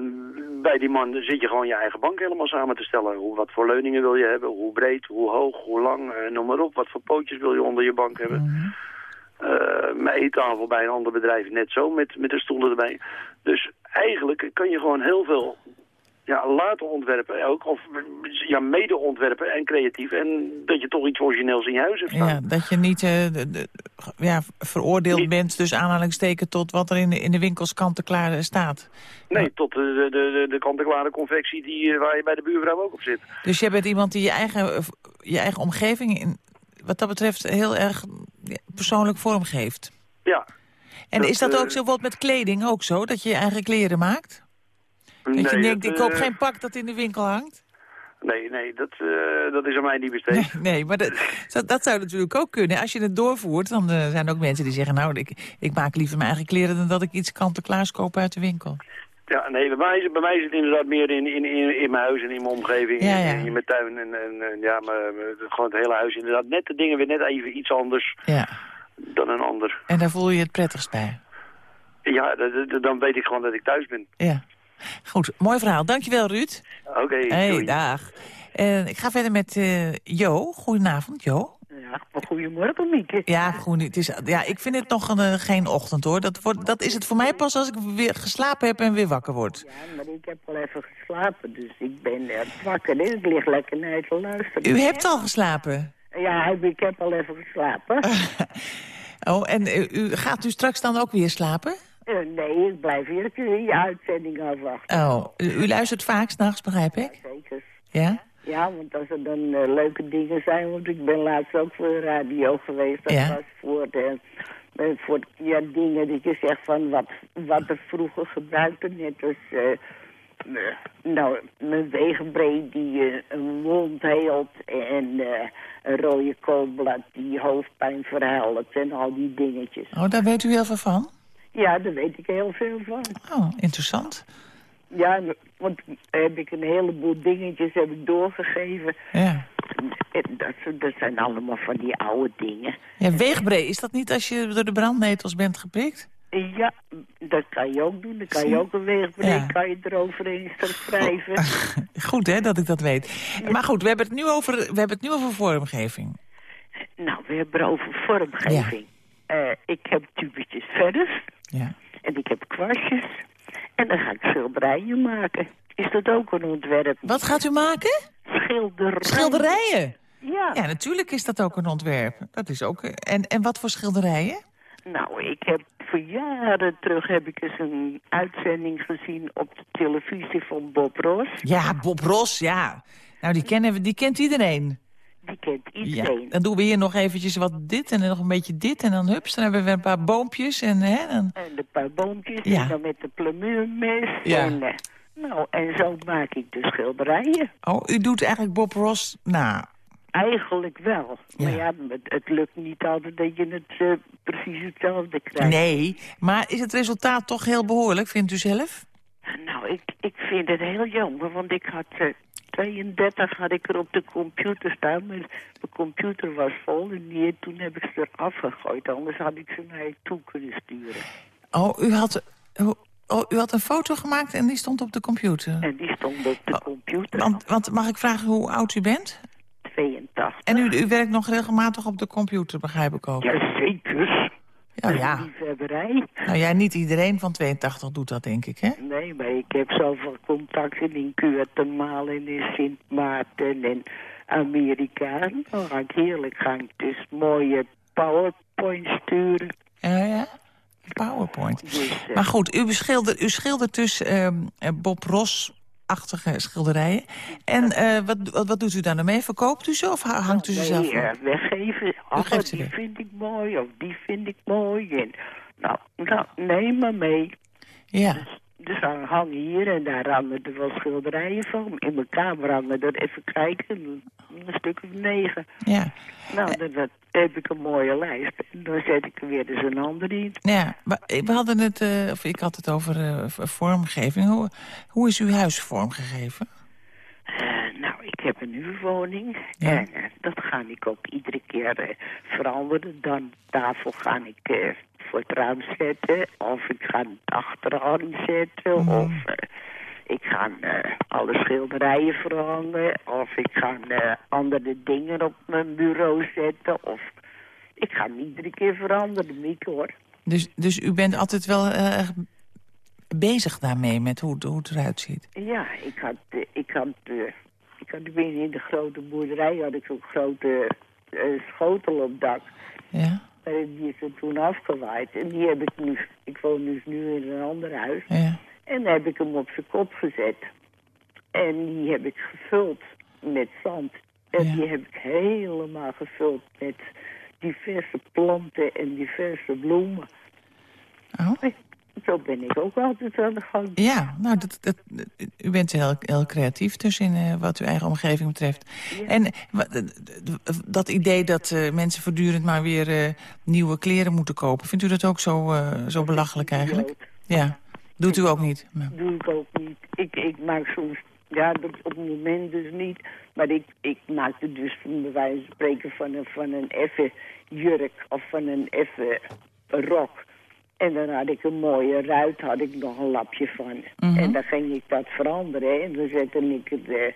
bij die man zit je gewoon je eigen bank helemaal samen te stellen. Hoe, wat voor leuningen wil je hebben, hoe breed, hoe hoog, hoe lang, eh, noem maar op. Wat voor pootjes wil je onder je bank hebben. Eh, mijn eettafel bij een ander bedrijf net zo, met, met de stoelen erbij. Dus eigenlijk kan je gewoon heel veel ja, laten ontwerpen ook. Of ja, mede ontwerpen en creatief. En dat je toch iets origineels in je huis hebt staan. ja dat je niet eh, de- de- ja, veroordeeld Niet- bent, dus aanhalingsteken tot wat er in de, in de winkels kant-en-klaar eh, staat. Nee, tot de, de, de, kant-en-klare confectie die, eh, waar je bij de buurvrouw ook op zit. Dus jij bent iemand die je eigen, je eigen omgeving, in, wat dat betreft, heel erg persoonlijk vormgeeft. Ja, En is dat ook zo bijvoorbeeld met kleding ook zo, dat je je eigen kleren maakt? Dat je nee, denkt, dat, ik koop eh, geen pak dat in de winkel hangt? Nee, nee, dat, eh, dat is aan mij niet besteed. Nee, nee maar dat, dat, dat zou natuurlijk ook kunnen. Als je het doorvoert, dan eh, zijn er ook mensen die zeggen... nou, ik, ik maak liever mijn eigen kleren dan dat ik iets kant-en-klaars koop uit de winkel. Ja, nee, bij mij, is het- bij mij is het inderdaad meer in, in, in, in mijn huis en in mijn omgeving. Ja, in- ja. In, mijn tuin en, en, ja, maar, gewoon het hele huis inderdaad. Net de dingen weer net even iets anders Ja, dan een ander. en daar voel je het prettigst bij. Ja, dan weet ik gewoon dat ik thuis ben. Ja. Goed, mooi verhaal. Dankjewel, Ruud. Oké, hey, doei. dag. En ik ga verder met eh, Jo. Goedenavond, Jo. Ja, maar goedemorgen, Mieke. Ja, goed, het is, ja, ik vind het nog een, eh, geen ochtend, hoor. Dat, wordt, dat is het voor mij pas als ik weer geslapen heb en weer wakker word. Ja, maar ik heb al even geslapen, dus ik ben eh, wakker. hè. Ik lig lekker naar te luisteren. U hebt al geslapen? Ja, ik heb al even geslapen. Oh, en u, gaat u straks dan ook weer slapen? Eh, nee, ik blijf hier je uitzending afwachten. Oh, u, u luistert vaak s'nachts, begrijp ik? Zeker. Ja? Ja, want als er dan eh, leuke dingen zijn, want ik ben laatst ook voor de radio geweest. Dat Ja. was voor de, eh, voor ja, dingen dat je zegt van wat, wat er vroeger gebruikte. Net als, nou, een wegenbreed die eh, een wond heelt en een rode koolblad die hoofdpijn verhelpt en al die dingetjes. Oh, daar weet u heel veel van? Ja, daar weet ik heel veel van. Oh, interessant. Ja, want heb ik een heleboel dingetjes heb ik doorgegeven. Ja. En Dat, dat zijn allemaal van die oude dingen. Ja, weegbree, is dat niet als je door de brandnetels bent geprikt? Ja, dat kan je ook doen. Dan kan je ook een weegbreek Ja. kan je eroverheen schrijven. Goed, hè, dat ik dat weet. Maar goed, we hebben het nu over, we hebben het nu over vormgeving. Nou, we hebben het over vormgeving. Eh, ik heb tubetjes verf Ja. en ik heb kwastjes. En dan ga ik schilderijen maken. Is dat ook een ontwerp? Wat gaat u maken? Schilderijen. Schilderijen? Ja. Ja, natuurlijk is dat ook een ontwerp. Dat is ook... En, en wat voor schilderijen? Nou, ik heb voor jaren terug heb ik eens een uitzending gezien op de televisie van Bob Ross. Ja, Bob Ross, ja. Nou, die, kennen we, die kent iedereen. Ja, dan doen we hier nog eventjes wat dit en dan nog een beetje dit. En dan hups, dan hebben we een paar boompjes. En, hè, dan... En een paar boompjes Ja. en dan met de plamuurmes. Ja. En, eh, nou, en zo maak ik de schilderijen. Oh, u doet eigenlijk Bob Ross na. Eigenlijk wel. Maar Ja. het, het lukt niet altijd dat je het eh, precies hetzelfde krijgt. Nee, maar is het resultaat toch heel behoorlijk, vindt u zelf? Nou, ik, ik vind het heel jammer, want ik had... eh, 32 had ik er op de computer staan, maar mijn computer was vol en die, toen heb ik ze eraf gegooid. Anders had ik ze naar je toe kunnen sturen. Oh, u had, oh, u had een foto gemaakt en die stond op de computer. En die stond op de computer. Want, want mag ik vragen hoe oud u bent? 82. En u, u werkt nog regelmatig op de computer, begrijp ik ook. Jazeker. Ja, ja. Liefhebberij. Nou ja, niet iedereen van 82 doet dat, denk ik, hè? Nee, maar ik heb zoveel contacten in Guatemala en in Sint Maarten en Amerika. Dan ga ik heerlijk ga ik dus mooie PowerPoint sturen. Ja, ja. PowerPoint. Dus, eh, Maar goed, u schildert, u schildert dus ehm, eh, Bob Ross-achtige schilderijen. En eh, wat, wat, wat doet u daar nou mee? Verkoopt u ze of ha- hangt u ze zelf nee, eh, weggeven. Ach, ze die vind ik mooi of die vind ik mooi. En, nou, nou, neem maar mee. Ja. Dus dan hangen hier en daar hangen er wel schilderijen van. In mijn kamer hangen er, even kijken, een, stuk of negen. Ja. Nou, dan, dan heb ik een mooie lijst. En dan zet ik er weer eens een ander in. Ja, maar we hadden het, eh, of ik had het over eh, vormgeving. Hoe, hoe is uw huis vormgegeven? Eh, nou, ik heb een huurwoning. Ja. En dat ga ik ook iedere keer veranderen. Dan tafel ga ik voor het raam zetten. Of ik ga het achteraan zetten. Mhm. Of eh, ik ga eh, alle schilderijen verhangen. Of ik ga eh, andere dingen op mijn bureau zetten. Of ik ga hem iedere keer veranderen, Mieke, hoor. Dus, dus u bent altijd wel eh, bezig daarmee met hoe, het- hoe het eruit ziet? Ja, ik had, eh, ik had, eh, ik had binnen in de grote boerderij had ik zo'n grote eh, schotel op dak. Ja, die is er toen afgewaaid. En die heb ik nu, ik woon dus nu in een ander huis. ja. En heb ik hem op zijn kop gezet. En die heb ik gevuld met zand. En Ja. die heb ik helemaal gevuld met diverse planten en diverse bloemen. Oh. Zo ben ik ook altijd aan de gang. Ja, nou, dat, dat, u bent heel, heel creatief dus in eh, wat uw eigen omgeving betreft. En eh, d- dat idee dat eh, mensen voortdurend maar weer eh, nieuwe kleren moeten kopen... vindt u dat ook zo, eh, zo belachelijk eigenlijk? Ja, doet u ook niet? Nou. doe ik ook niet. Ik, ik maak soms, ja, dat op het moment dus niet. Maar ik, ik maakte dus van bij wijze van spreken van een, van een effe jurk of van een effe rok. En dan had ik een mooie ruit, had ik nog een lapje van. Mhm. En dan ging ik dat veranderen. En dan zette ik het, eh,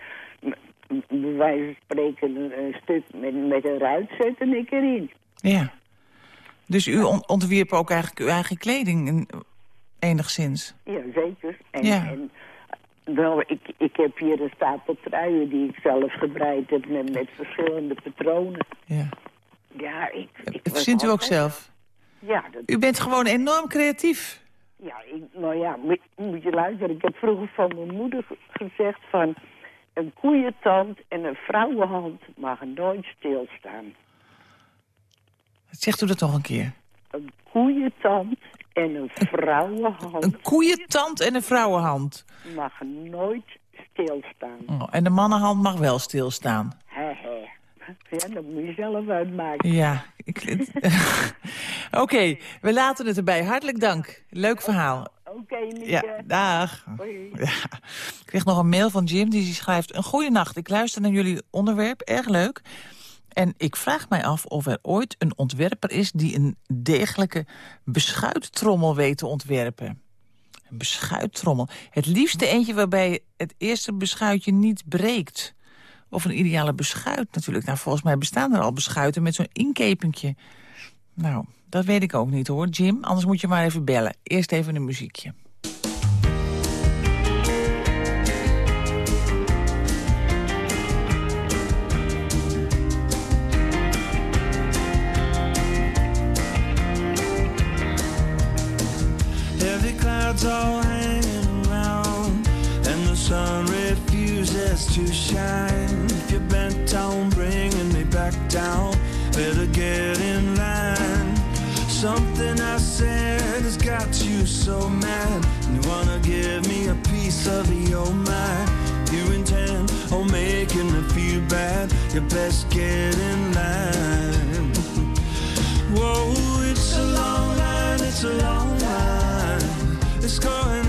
bij wijze van spreken, een, stuk met, met een ruit zette ik erin. Ja. Dus u on- ontwierp ook eigenlijk uw eigen kleding in- enigszins? Ja, zeker. En, Ja. en wel, ik, ik heb hier een stapel truien die ik zelf gebreid heb met, met verschillende patronen. Ja. Ja, ik... ik Verzint u ook zelf? Ja, dat, U bent gewoon enorm creatief. ja ik, nou ja, moet, je luisteren. Ik heb vroeger van mijn moeder ge- gezegd van... een koeientand en een vrouwenhand mag nooit stilstaan. Zegt u dat nog een keer? Een koeientand en een vrouwenhand Een koeientand en een vrouwenhand. mag nooit stilstaan. Oh, en de mannenhand mag wel stilstaan. He, he. Ja, dat moet je zelf uitmaken. Ja. ik- Oké, we laten het erbij. Hartelijk dank. Leuk verhaal. Oké, Mieke. Ja, dag. Hoi. Ja. Ik kreeg nog een mail van Jim die schrijft... Een goede nacht, ik luister naar jullie onderwerp, erg leuk. En ik vraag mij af of er ooit een ontwerper is... die een degelijke beschuittrommel weet te ontwerpen. Een beschuittrommel. Het liefste eentje waarbij het eerste beschuitje niet breekt. Of een ideale beschuit natuurlijk. Nou, volgens mij bestaan er al beschuiten met zo'n inkepingje. Nou, dat weet ik ook niet hoor, Jim. Anders moet je maar even bellen. Eerst even een muziekje. Heavy clouds all hanging around, and the sun refuses to shine. If you're bent on bringing me back down, better get. Something I said has got you so mad. You wanna give me a piece of your mind. You intend on making me feel bad. You best get in line. Whoa, it's a long line, it's a long line. It's going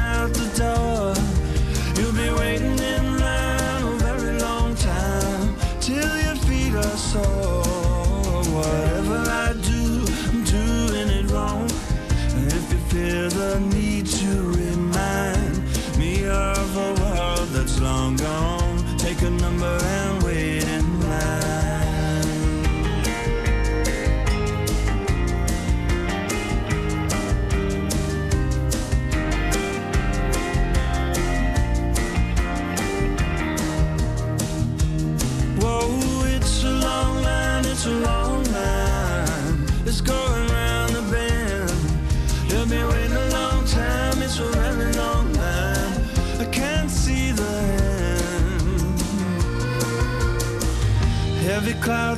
long gone, take a number and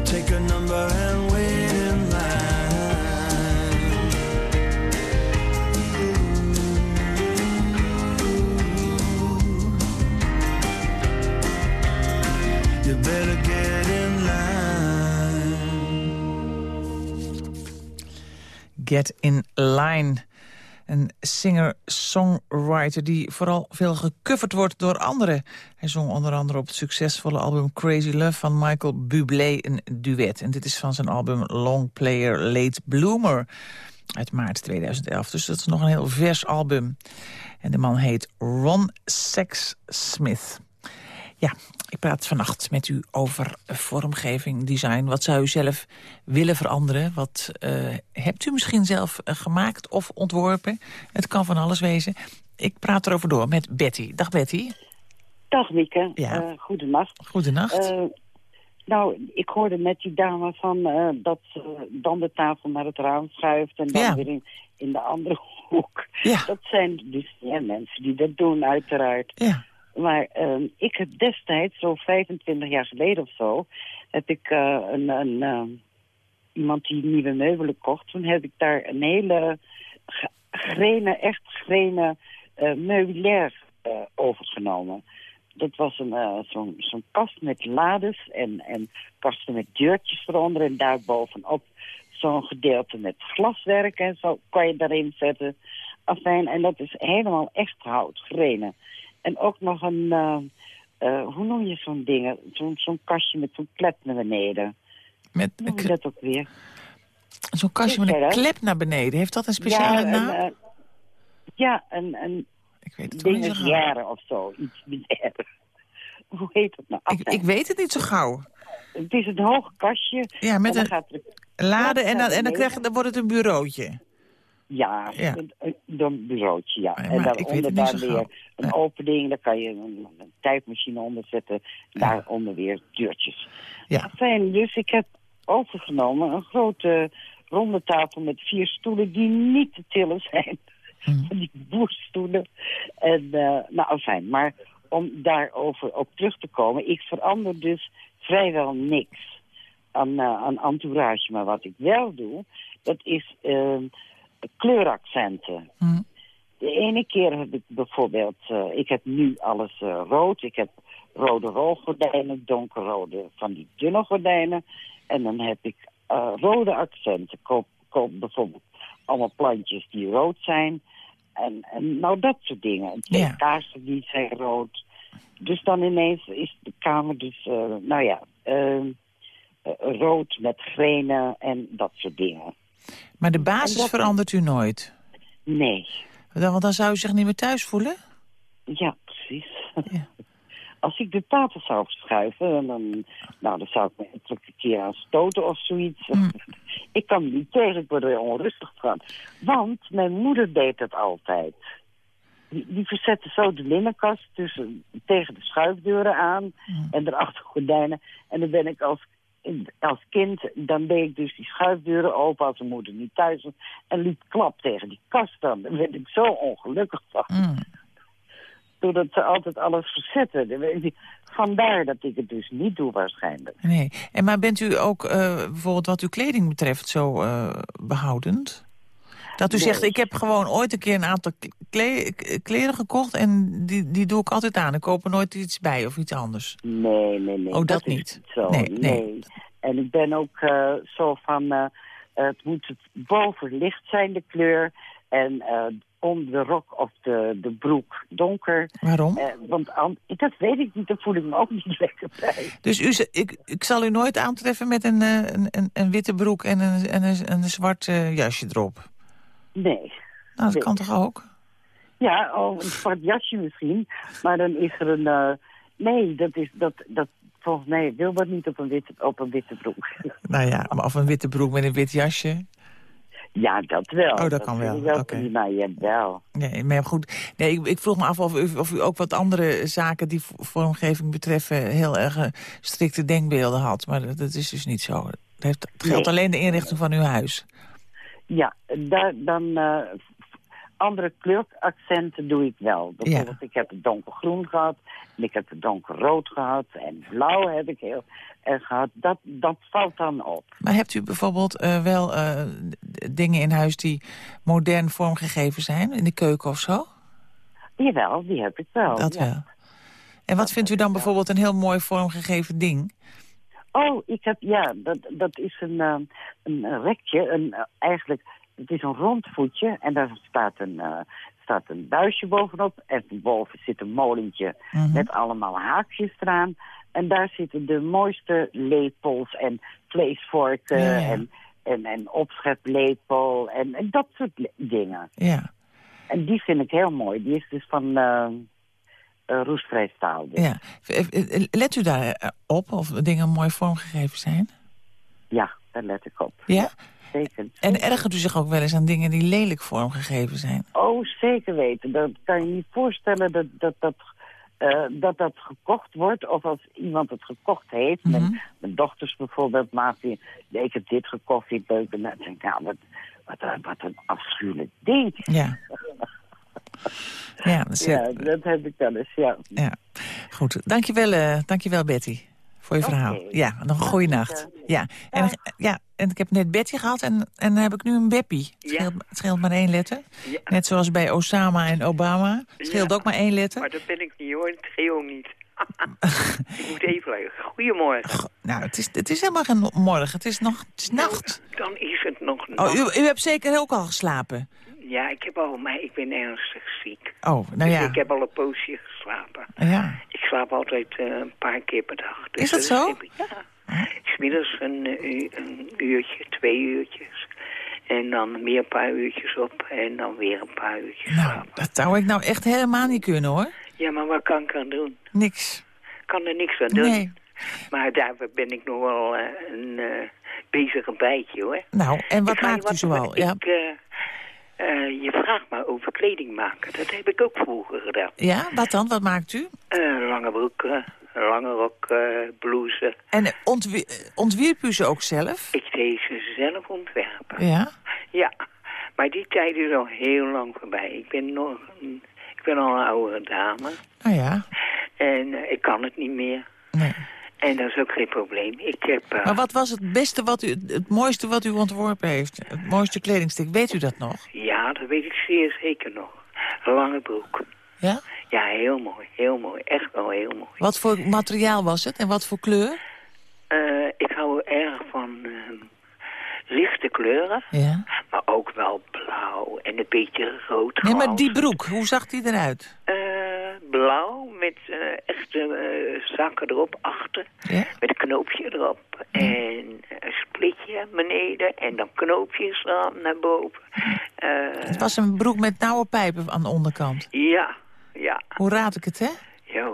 I'll take a number and wait in line. You better get in line. Get in Line. Een singer-songwriter die vooral veel gecoverd wordt door anderen. Hij zong onder andere op het succesvolle album Crazy Love van Michael Bublé een duet. En dit is van zijn album Long Player Late Bloomer uit maart 2011. Dus dat is nog een heel vers album. En de man heet Ron Sex Smith. Ja, ik praat vannacht met u over vormgeving, design. Wat zou u zelf willen veranderen? Wat eh, hebt u misschien zelf eh, gemaakt of ontworpen? Het kan van alles wezen. Ik praat erover door met Betty. Dag Betty. Dag Mieke, Ja. Eh goedenacht. Goedenacht. Nou, ik hoorde net die dame van dat ze dan de tafel naar het raam schuift en dan Ja. weer in, in de andere hoek. Ja. Dat zijn dus ja, mensen die dat doen, uiteraard. Ja. Maar ehm, ik heb destijds, zo 25 jaar geleden of zo, heb ik eh, een, een, ehm, iemand die nieuwe meubelen kocht. Toen heb ik daar een hele grenen, echt grenen eh, meubilair eh, overgenomen. Dat was een, zo'n zo'n kast met lades en, en kasten met deurtjes eronder. En daarbovenop zo'n gedeelte met glaswerk en zo kan je daarin zetten. Afijn, en dat is helemaal echt hout, grenen. En ook nog een, eh, eh, hoe noem je zo'n ding? Zo'n zo'n kastje met zo'n klep naar beneden. Met Hoe noem je dat ook weer? zo'n kastje met een klep naar beneden. Heeft dat een speciale ja, naam? Een, eh, ja, een, een ik weet het ook niet zo gauw. dingesjaren of zo. Iets bizarre. Hoe heet dat nou? Ik, ik weet het niet zo gauw. Het is een hoog kastje. Ja, met een gaat er Laden en dan, en dan, krijg, je- dan wordt het een bureautje. Ja, Ja. een- een- bureautje, ja. En daaronder daar gauw. weer een opening. Daar kan je een, een tijdmachine onder zetten. Daaronder weer deurtjes. Ja. Fijn, dus ik heb overgenomen een grote ronde tafel met vier stoelen die niet te tillen zijn. Van die boerstoelen. En, eh, nou, fijn. Maar om daarover op terug te komen, ik verander dus vrijwel niks aan, eh, aan entourage. Maar wat ik wel doe, dat is ehm, kleuraccenten. Hm. De ene keer heb ik bijvoorbeeld, eh, ik heb nu alles eh, rood. Ik heb rode rolgordijnen, donkerrode van die dunne gordijnen. En dan heb ik eh, rode accenten. Koop, koop bijvoorbeeld allemaal plantjes die rood zijn. En, en nou dat soort dingen. Twee Ja. kaarsen die zijn rood. Dus dan ineens is de kamer dus, nou ja, eh, eh, rood met grenen en dat soort dingen. Maar de basis dat- verandert u nooit. Nee. Dan, want dan zou u zich niet meer thuis voelen? Ja, precies. Ja. Als ik de tafel zou verschuiven, dan, nou, dan zou ik me elke keer aan stoten of zoiets. Mm. Ik kan niet tegen, ik word er onrustig van. Want mijn moeder deed dat altijd. Die, die verzette zo de linnenkast tussen, tegen de schuifdeuren aan Mm. en erachter gordijnen. En dan ben ik als, als kind, dan deed ik dus die schuifdeuren open als mijn moeder niet thuis was. En liep klap tegen die kast dan. Daar werd ik zo ongelukkig van Mm. doordat ze altijd alles verzetten. Vandaar dat ik het dus niet doe waarschijnlijk. Nee. En maar bent u ook eh, bijvoorbeeld wat uw kleding betreft zo eh, behoudend? Dat u Nee. zegt, ik heb gewoon ooit een keer een aantal kle- kleren gekocht... en die, die doe ik altijd aan. Ik koop er nooit iets bij of iets anders. Nee, nee, nee. Oh, dat niet. Zo, Nee, nee, nee. En ik ben ook eh, zo van... eh, het moet het boven licht zijn, de kleur. En eh onder de rok of de, de broek donker. Waarom? Want an- dat weet ik niet, daar voel ik me ook niet lekker bij. Dus u, ik, ik zal u nooit aantreffen met een, een, een, een witte broek en een, en een, een zwart jasje erop. Nee. Nou, dat Nee. kan toch ook? Ja, oh, een zwart jasje misschien. Maar dan is er een... eh, nee, dat is... Dat, dat, volgens mij wil dat niet op een witte, op een witte broek. Nou ja, maar of een witte broek met een wit jasje. ja, dat wel. Oh, dat kan wel, oké. prima, ja, wel. Nee, maar goed. Nee, ik, ik vroeg me af of u, of u ook wat andere zaken die vo- vormgeving betreffen... heel erg eh, strikte denkbeelden had. Maar dat, dat is dus niet zo. Het, heeft, het geldt Nee. alleen de inrichting van uw huis. Ja, daar, dan eh, andere kleuraccenten doe ik wel. Bijvoorbeeld, ik heb het donkergroen gehad, en ik heb het donkerrood gehad, en blauw heb ik heel erg gehad. Dat, dat valt dan op. Maar hebt u bijvoorbeeld eh, wel eh, dingen in huis die modern vormgegeven zijn? In de keuken of zo? Jawel, die heb ik wel. dat ja. wel. En wat vindt u dan bijvoorbeeld een heel mooi vormgegeven ding? Oh, ik heb, ja, dat, dat is een, eh, een rekje, een, eh, eigenlijk, het is een rond voetje en daar staat een, eh, staat een buisje bovenop. En boven zit een molentje Mhm. met allemaal haakjes eraan. En daar zitten de mooiste lepels en vleesvorken Ja, ja. en, en, en opscheplepel en, en dat soort dingen. Ja. En die vind ik heel mooi. Die is dus van, eh, eh, roestvrij staal. dus. Ja. Eh, eh, Let u daar eh, op of dingen mooi vormgegeven zijn? Ja, daar let ik op. Ja? Zeker. En ergert u zich ook wel eens aan dingen die lelijk vormgegeven zijn? Oh, zeker weten. Dat kan je niet voorstellen dat dat, dat, eh, dat dat gekocht wordt. Of als iemand het gekocht heeft. Mhm. mijn, mijn dochters bijvoorbeeld maakt die, ik heb dit gekocht, dit leuk. En dan denk ik, nou, wat, wat, een- wat een afschuwelijk ding. Ja. Ja, dat is, Ja, dat heb ik wel eens, ja. ja. Goed, dankjewel, eh dankjewel Betty voor je verhaal. Ja, nog een goede nacht. Ja. En, ja, en ik heb net Betty gehad en, en dan heb ik nu een Beppie. Het scheelt, het scheelt maar één letter. Ja. Net zoals bij Osama en Obama. Het scheelt Ja. ook maar één letter. Maar dat ben ik niet hoor, het geel niet. ik moet even leggen. Goedemorgen. Nou, het is, het is helemaal geen morgen. Het is nog het is nacht. Dan is het nog... Oh, u, u hebt zeker ook al geslapen? Ja, ik heb al, maar ik ben ernstig ziek. Oh, nou Dus ja. ik heb al een poosje geslapen. Ja. Ik slaap altijd eh, een paar keer per dag. Dus Is dat zo? is- Ja. Smiddags een, eh, een uurtje, twee uurtjes. En dan weer een paar uurtjes op en dan weer een paar uurtjes Nou, dat zou ik nou echt helemaal niet kunnen, hoor. Ja, maar wat kan ik aan doen? Niks. Ik kan er niks aan doen. Nee. Maar daar ben ik nog wel eh, een eh, bezige bijtje, hoor. Nou, en wat Ik maakt u zoal? Ja. Ik, eh, eh, je vraagt me over kleding maken. Dat heb ik ook vroeger gedaan. ja, wat dan? Wat maakt u? Eh, lange broeken, lange rok, eh blouse. En ontwie ontwierp u ze ook zelf? Ik deed ze zelf ontwerpen. Ja? Ja, maar die tijd is al heel lang voorbij. Ik ben, nog een, ik ben al een oudere dame. Nou ja. En eh, ik kan het niet meer. Nee. En dat is ook geen probleem. Ik heb... eh, Maar wat was het beste, wat u, het mooiste wat u ontworpen heeft? Het mooiste kledingstuk, weet u dat nog? Ja, dat weet ik zeer zeker nog. Lange broek. Ja? Ja, heel mooi, heel mooi. Echt wel heel mooi. Wat voor materiaal was het en wat voor kleur? Eh, ik hou erg van ehm, lichte kleuren, Ja. maar ook wel blauw en een beetje rood. Nee, maar die broek, hoe zag die eruit? Eh, blauw met eh, echte eh, zakken erop achter. Ja? Met een knoopje erop. En een splitje beneden. En dan knoopjes dan naar boven. Eh, Het was een broek met nauwe pijpen aan de onderkant. ja, ja. Hoe raad ik het, hè? Ja,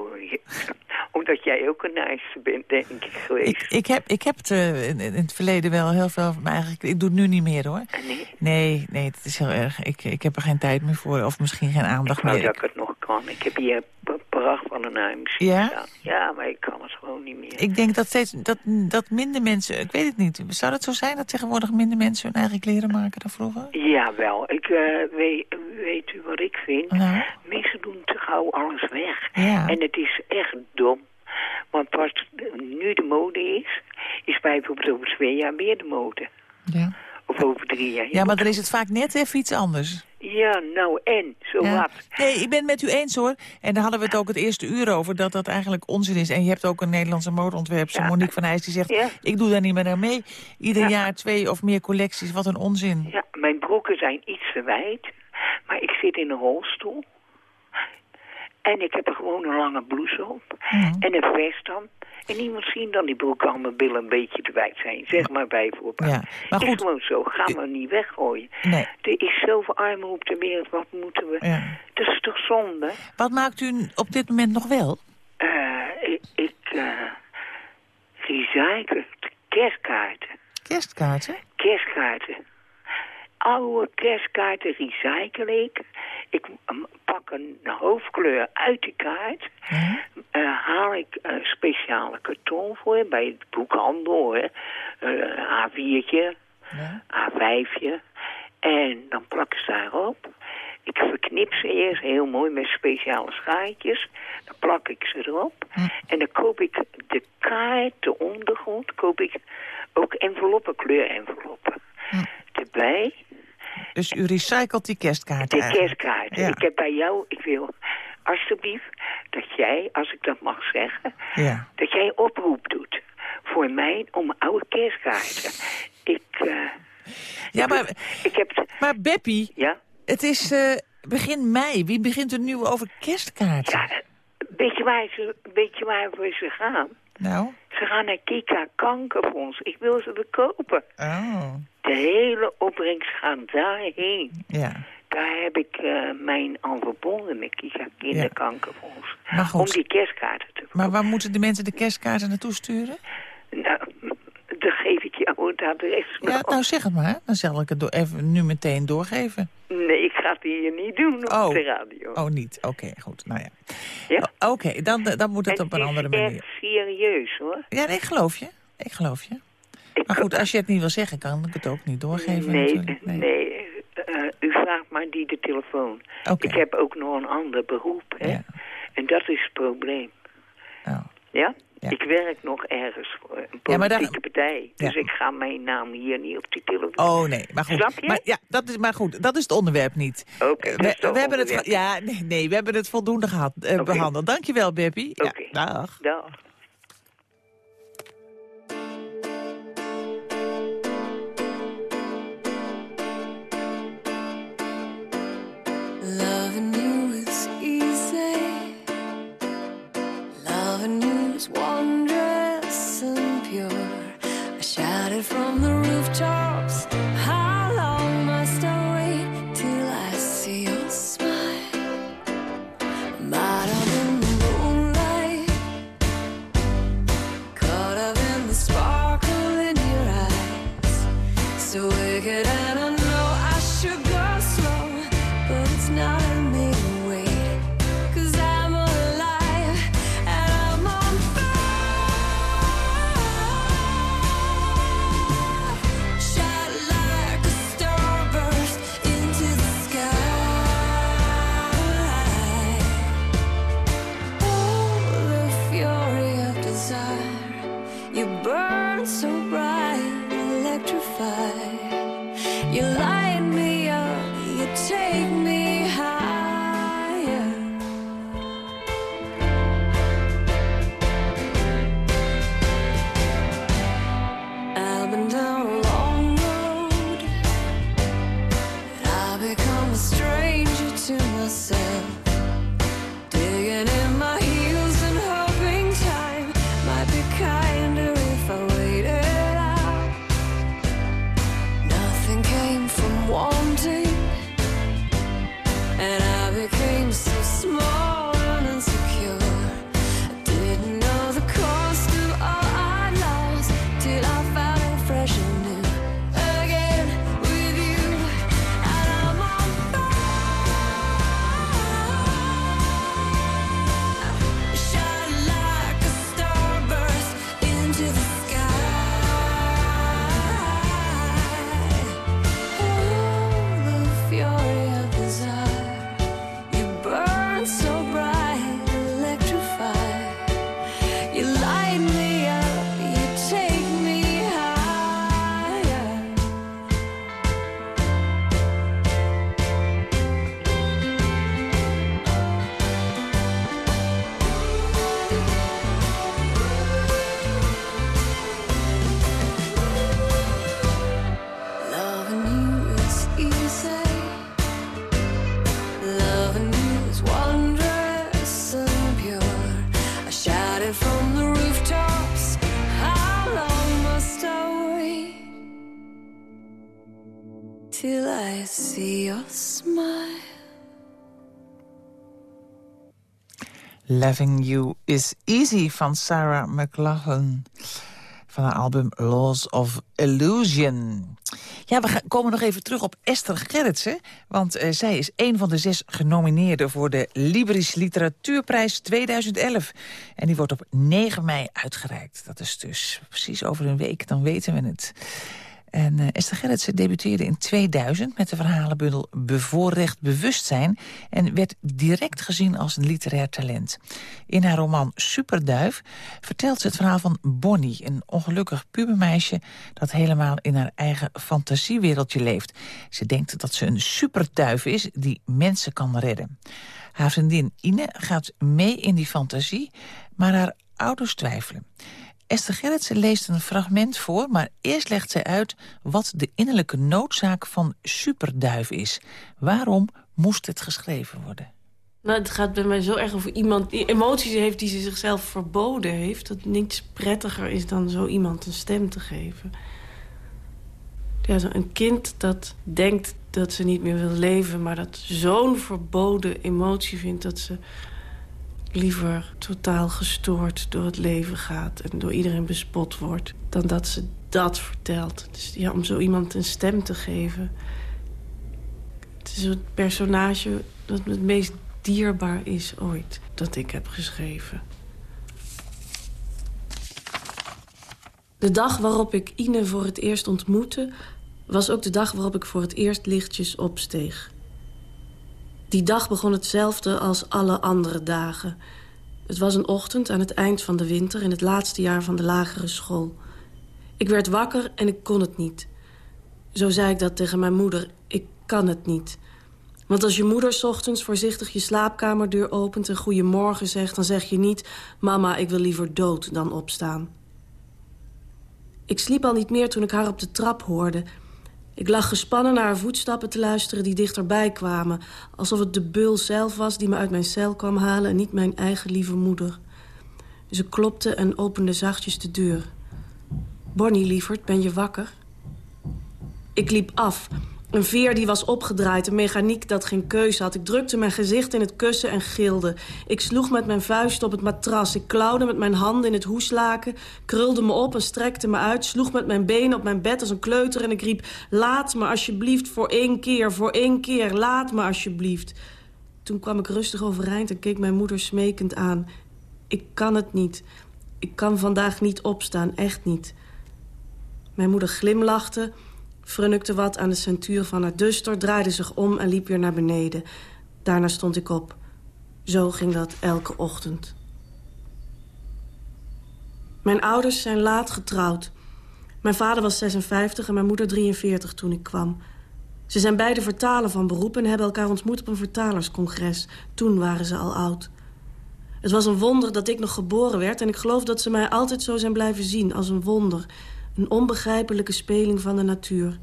omdat jij ook een nice bent, denk ik, geweest. Ik, ik, heb, ik heb het in, in het verleden wel heel veel... Maar eigenlijk, ik doe het nu niet meer, hoor. Nee? Nee, nee, het is heel erg. Ik, ik heb er geen tijd meer voor. Of misschien geen aandacht Ik meer. ik kan. Ik heb hier pracht van een huis Ja? staan. Ja, maar ik kan het gewoon niet meer. Ik denk dat, steeds, dat, dat minder mensen... Ik weet het niet. Zou het zo zijn dat tegenwoordig minder mensen hun eigen kleren maken dan vroeger? Ja, wel. Ik eh, weet, weet u wat ik vind? Nou? Mensen doen te gauw alles weg. Ja. En het is echt dom. Want wat nu de mode is, is bijvoorbeeld over twee jaar weer de mode. Ja. Of over drie jaar. Ja, maar dan is het vaak net even iets anders. Ja, nou en, zo Ja. wat. Nee, ik ben het met u eens hoor. En daar hadden we het ook het eerste uur over, dat dat eigenlijk onzin is. En je hebt ook een Nederlandse modeontwerpster, Monique van Heijs, die zegt... Ja. ik doe daar niet meer aan mee. Ieder Ja. jaar twee of meer collecties, wat een onzin. Ja, mijn broeken zijn iets te wijd, maar ik zit in een rolstoel. En ik heb er gewoon een lange blouse op. Mhm. En een vest dan. En niemand zien dan die broeken aan mijn billen een beetje te wijd zijn. Zeg maar bijvoorbeeld. Ja, maar is goed. gewoon zo. Gaan we niet weggooien. Nee. Er is zoveel armen op de wereld. Wat moeten we... Ja. Dat is toch zonde? Wat maakt u op dit moment nog wel? Eh, ik... ik eh recycle kerstkaarten. Kerstkaarten? Kerstkaarten. Oude kerstkaarten recycle ik. Ik pak een hoofdkleur uit de kaart. Eh, haal ik een speciale karton voor bij het boekhandel. Hoor. Eh, A4'tje, A5'tje. En dan plak ik ze daarop. Ik verknip ze eerst heel mooi met speciale schaartjes. Dan plak ik ze erop. En dan koop ik de kaart, de ondergrond, koop ik ook enveloppen, kleurenveloppen. Erbij, Dus u recycelt die kerstkaarten de eigenlijk. kerstkaarten. Ja. Ik heb bij jou, ik wil alsjeblieft dat jij, als ik dat mag zeggen, Ja. dat jij oproep doet voor mij om oude kerstkaarten. Ik, eh, Ja, maar, ik heb... maar Beppie, Ja? het is eh, begin mei. Wie begint er nu over kerstkaarten? Ja, weet je waar ze, weet je waar we ze gaan? Nou? Ze gaan naar Kika Kankerfonds. Ik wil ze verkopen. Oh. De hele opbrengst gaat daarheen. Ja. daar heb ik eh, mijn verbonden met kinderkankerfonds. Maar goed. Om die kerstkaarten te Maar waar moeten de mensen de kerstkaarten naartoe sturen? Nou, dan geef ik jou het adres. Ja, nou zeg het maar. Dan zal ik het door, even nu meteen doorgeven. Nee, ik ga het hier niet doen op Oh. de radio. Oh, niet. Oké, goed. Nou ja. Ja? Oké, dan, dan moet het Het op een is andere echt manier. serieus, hoor. Ja, nee, ik geloof je. Ik geloof je. Maar goed, als je het niet wil zeggen, kan ik het ook niet doorgeven Nee, natuurlijk. nee. eh, u vraagt maar die de telefoon. Oké. Ik heb ook nog een ander beroep, hè. En dat is het probleem. Ja? Ik werk nog ergens voor een Ja, maar politieke daar- partij. Dus Ja. ik ga mijn naam hier niet op die telefoon. Oh nee, maar goed. Snap je? Maar, ja, dat is, maar goed, dat is het onderwerp niet. Oké, Eh, we, hebben het, ja, nee, nee, we hebben het voldoende gehad, eh, behandeld. Dankjewel, Beppie. Ja, dag. Dag. Loving you Loving You is Easy van Sarah McLachlan. Van haar album Laws of Illusion. Ja, we komen nog even terug op Esther Gerritsen. Want eh, zij is een van de zes genomineerden voor de Libris Literatuurprijs 2011. En die wordt op 9 mei uitgereikt. Dat is dus precies over een week, dan weten we het. En eh, Esther Gerritsen debuteerde in 2000 met de verhalenbundel Bevoorrecht Bewustzijn... en werd direct gezien als een literair talent. In haar roman Superduif vertelt ze het verhaal van Bonnie... een ongelukkig pubermeisje dat helemaal in haar eigen fantasiewereldje leeft. Ze denkt dat ze een superduif is die mensen kan redden. Haar vriendin Ine gaat mee in die fantasie, maar haar ouders twijfelen. Esther Gerritsen leest een fragment voor, maar eerst legt zij uit wat de innerlijke noodzaak van superduif is. Waarom moest het geschreven worden? Nou, het gaat bij mij zo erg over iemand die emoties heeft die ze zichzelf verboden heeft. Dat niets prettiger is dan zo iemand een stem te geven. Ja, een kind dat denkt dat ze niet meer wil leven... maar dat zo'n verboden emotie vindt dat ze liever totaal gestoord door het leven gaat... en door iedereen bespot wordt, dan dat ze dat vertelt. Dus ja, om zo iemand een stem te geven... het is het personage dat het meest dierbaar is ooit dat ik heb geschreven. De dag waarop ik Ine voor het eerst ontmoette... was ook de dag waarop ik voor het eerst lichtjes opsteeg. Die dag begon hetzelfde als alle andere dagen. Het was een ochtend aan het eind van de winter... in het laatste jaar van de lagere school. Ik werd wakker en ik kon het niet. Zo zei ik dat tegen mijn moeder. Ik kan het niet. Want als je moeder ochtends voorzichtig je slaapkamerdeur opent... en goeiemorgen zegt, dan zeg je niet... mama, ik wil liever dood dan opstaan. Ik sliep al niet meer toen ik haar op de trap hoorde. Ik lag gespannen naar haar voetstappen te luisteren die dichterbij kwamen. Alsof het de beul zelf was die me uit mijn cel kwam halen... en niet mijn eigen lieve moeder. Ze klopte en opende zachtjes de deur. Bonnie, lieverd, ben je wakker? Ik liep af. Een veer die was opgedraaid, een mechaniek dat geen keuze had. Ik drukte mijn gezicht in het kussen en gilde. Ik sloeg met mijn vuist op het matras. Ik klauwde met mijn handen in het hoeslaken, krulde me op en strekte me uit... sloeg met mijn benen op mijn bed als een kleuter en ik riep... laat me alsjeblieft voor één keer, voor één keer, laat me alsjeblieft. Toen kwam ik rustig overeind en keek mijn moeder smekend aan. Ik kan het niet. Ik kan vandaag niet opstaan, echt niet. Mijn moeder glimlachte frunnikte wat aan de centuur van haar duster... draaide zich om en liep weer naar beneden. Daarna stond ik op. Zo ging dat elke ochtend. Mijn ouders zijn laat getrouwd. Mijn vader was 56 en mijn moeder 43 toen ik kwam. Ze zijn beide vertalen van beroep en hebben elkaar ontmoet op een vertalerscongres. Toen waren ze al oud. Het was een wonder dat ik nog geboren werd... en ik geloof dat ze mij altijd zo zijn blijven zien, als een wonder... Een onbegrijpelijke speling van de natuur.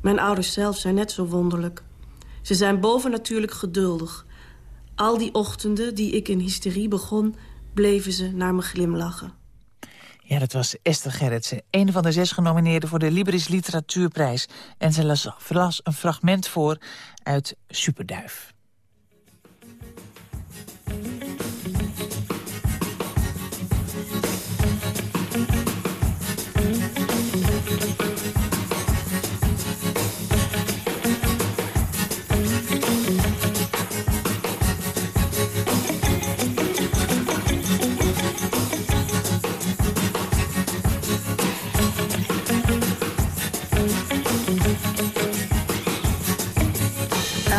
Mijn ouders zelf zijn net zo wonderlijk. Ze zijn bovennatuurlijk geduldig. Al die ochtenden die ik in hysterie begon... bleven ze naar me glimlachen. Ja, dat was Esther Gerritsen, een van de zes genomineerden voor de Libris Literatuurprijs. En ze las, las een fragment voor uit Superduif.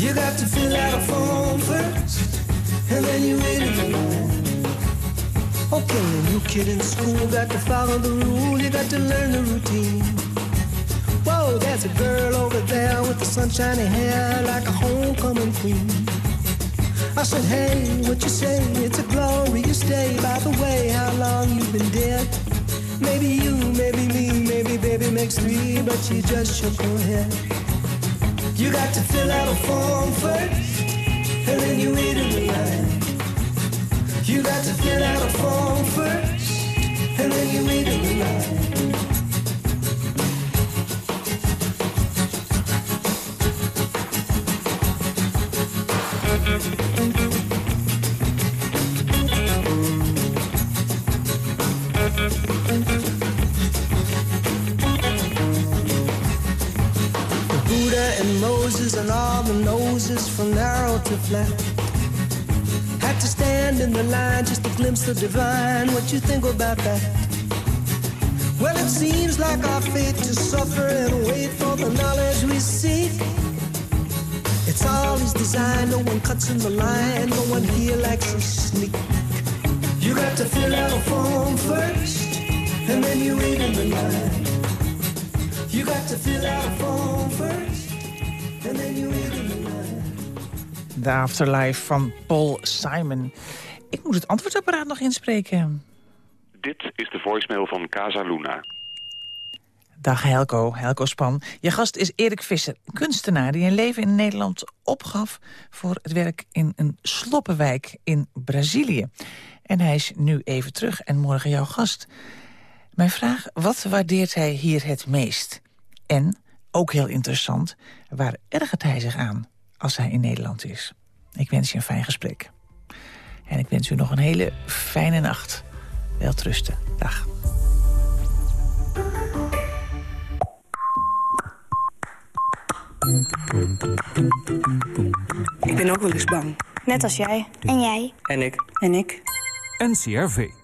You got to fill out a form first, and then you in the line. Okay, new kid in school got to follow the rule, you got to learn the routine. Whoa, there's a girl over there with the sunshiny hair like a homecoming queen. I said, hey, what you say? It's a glorious day. By the way, how long you been dead? Maybe you, maybe me, maybe baby makes three, but she just shook her head. You got to fill out a form first, to. Had to stand in the line just a glimpse of divine. What you think about that? Well, it seems like our fate to suffer and wait for the knowledge we seek. It's all his design, no one cuts in the line, no one here likes to sneak. You got to fill out a form first, and then you wait in the line. You got to fill out a form first, and then you wait in the line. De Afterlife van Paul Simon. Ik moet het antwoordapparaat nog inspreken. Dit is de voicemail van Casa Luna. Dag Helco, Helco Span. Je gast is Erik Visser, kunstenaar die een leven in Nederland opgaf... voor het werk in een sloppenwijk in Brazilië. En hij is nu even terug en morgen jouw gast. Mijn vraag, wat waardeert hij hier het meest? En, ook heel interessant, waar ergert hij zich aan als hij in Nederland is? Ik wens je een fijn gesprek. En ik wens u nog een hele fijne nacht. Welterusten. Dag. Ik ben ook wel eens bang. Net als jij. En jij. En ik. En ik. NCRV.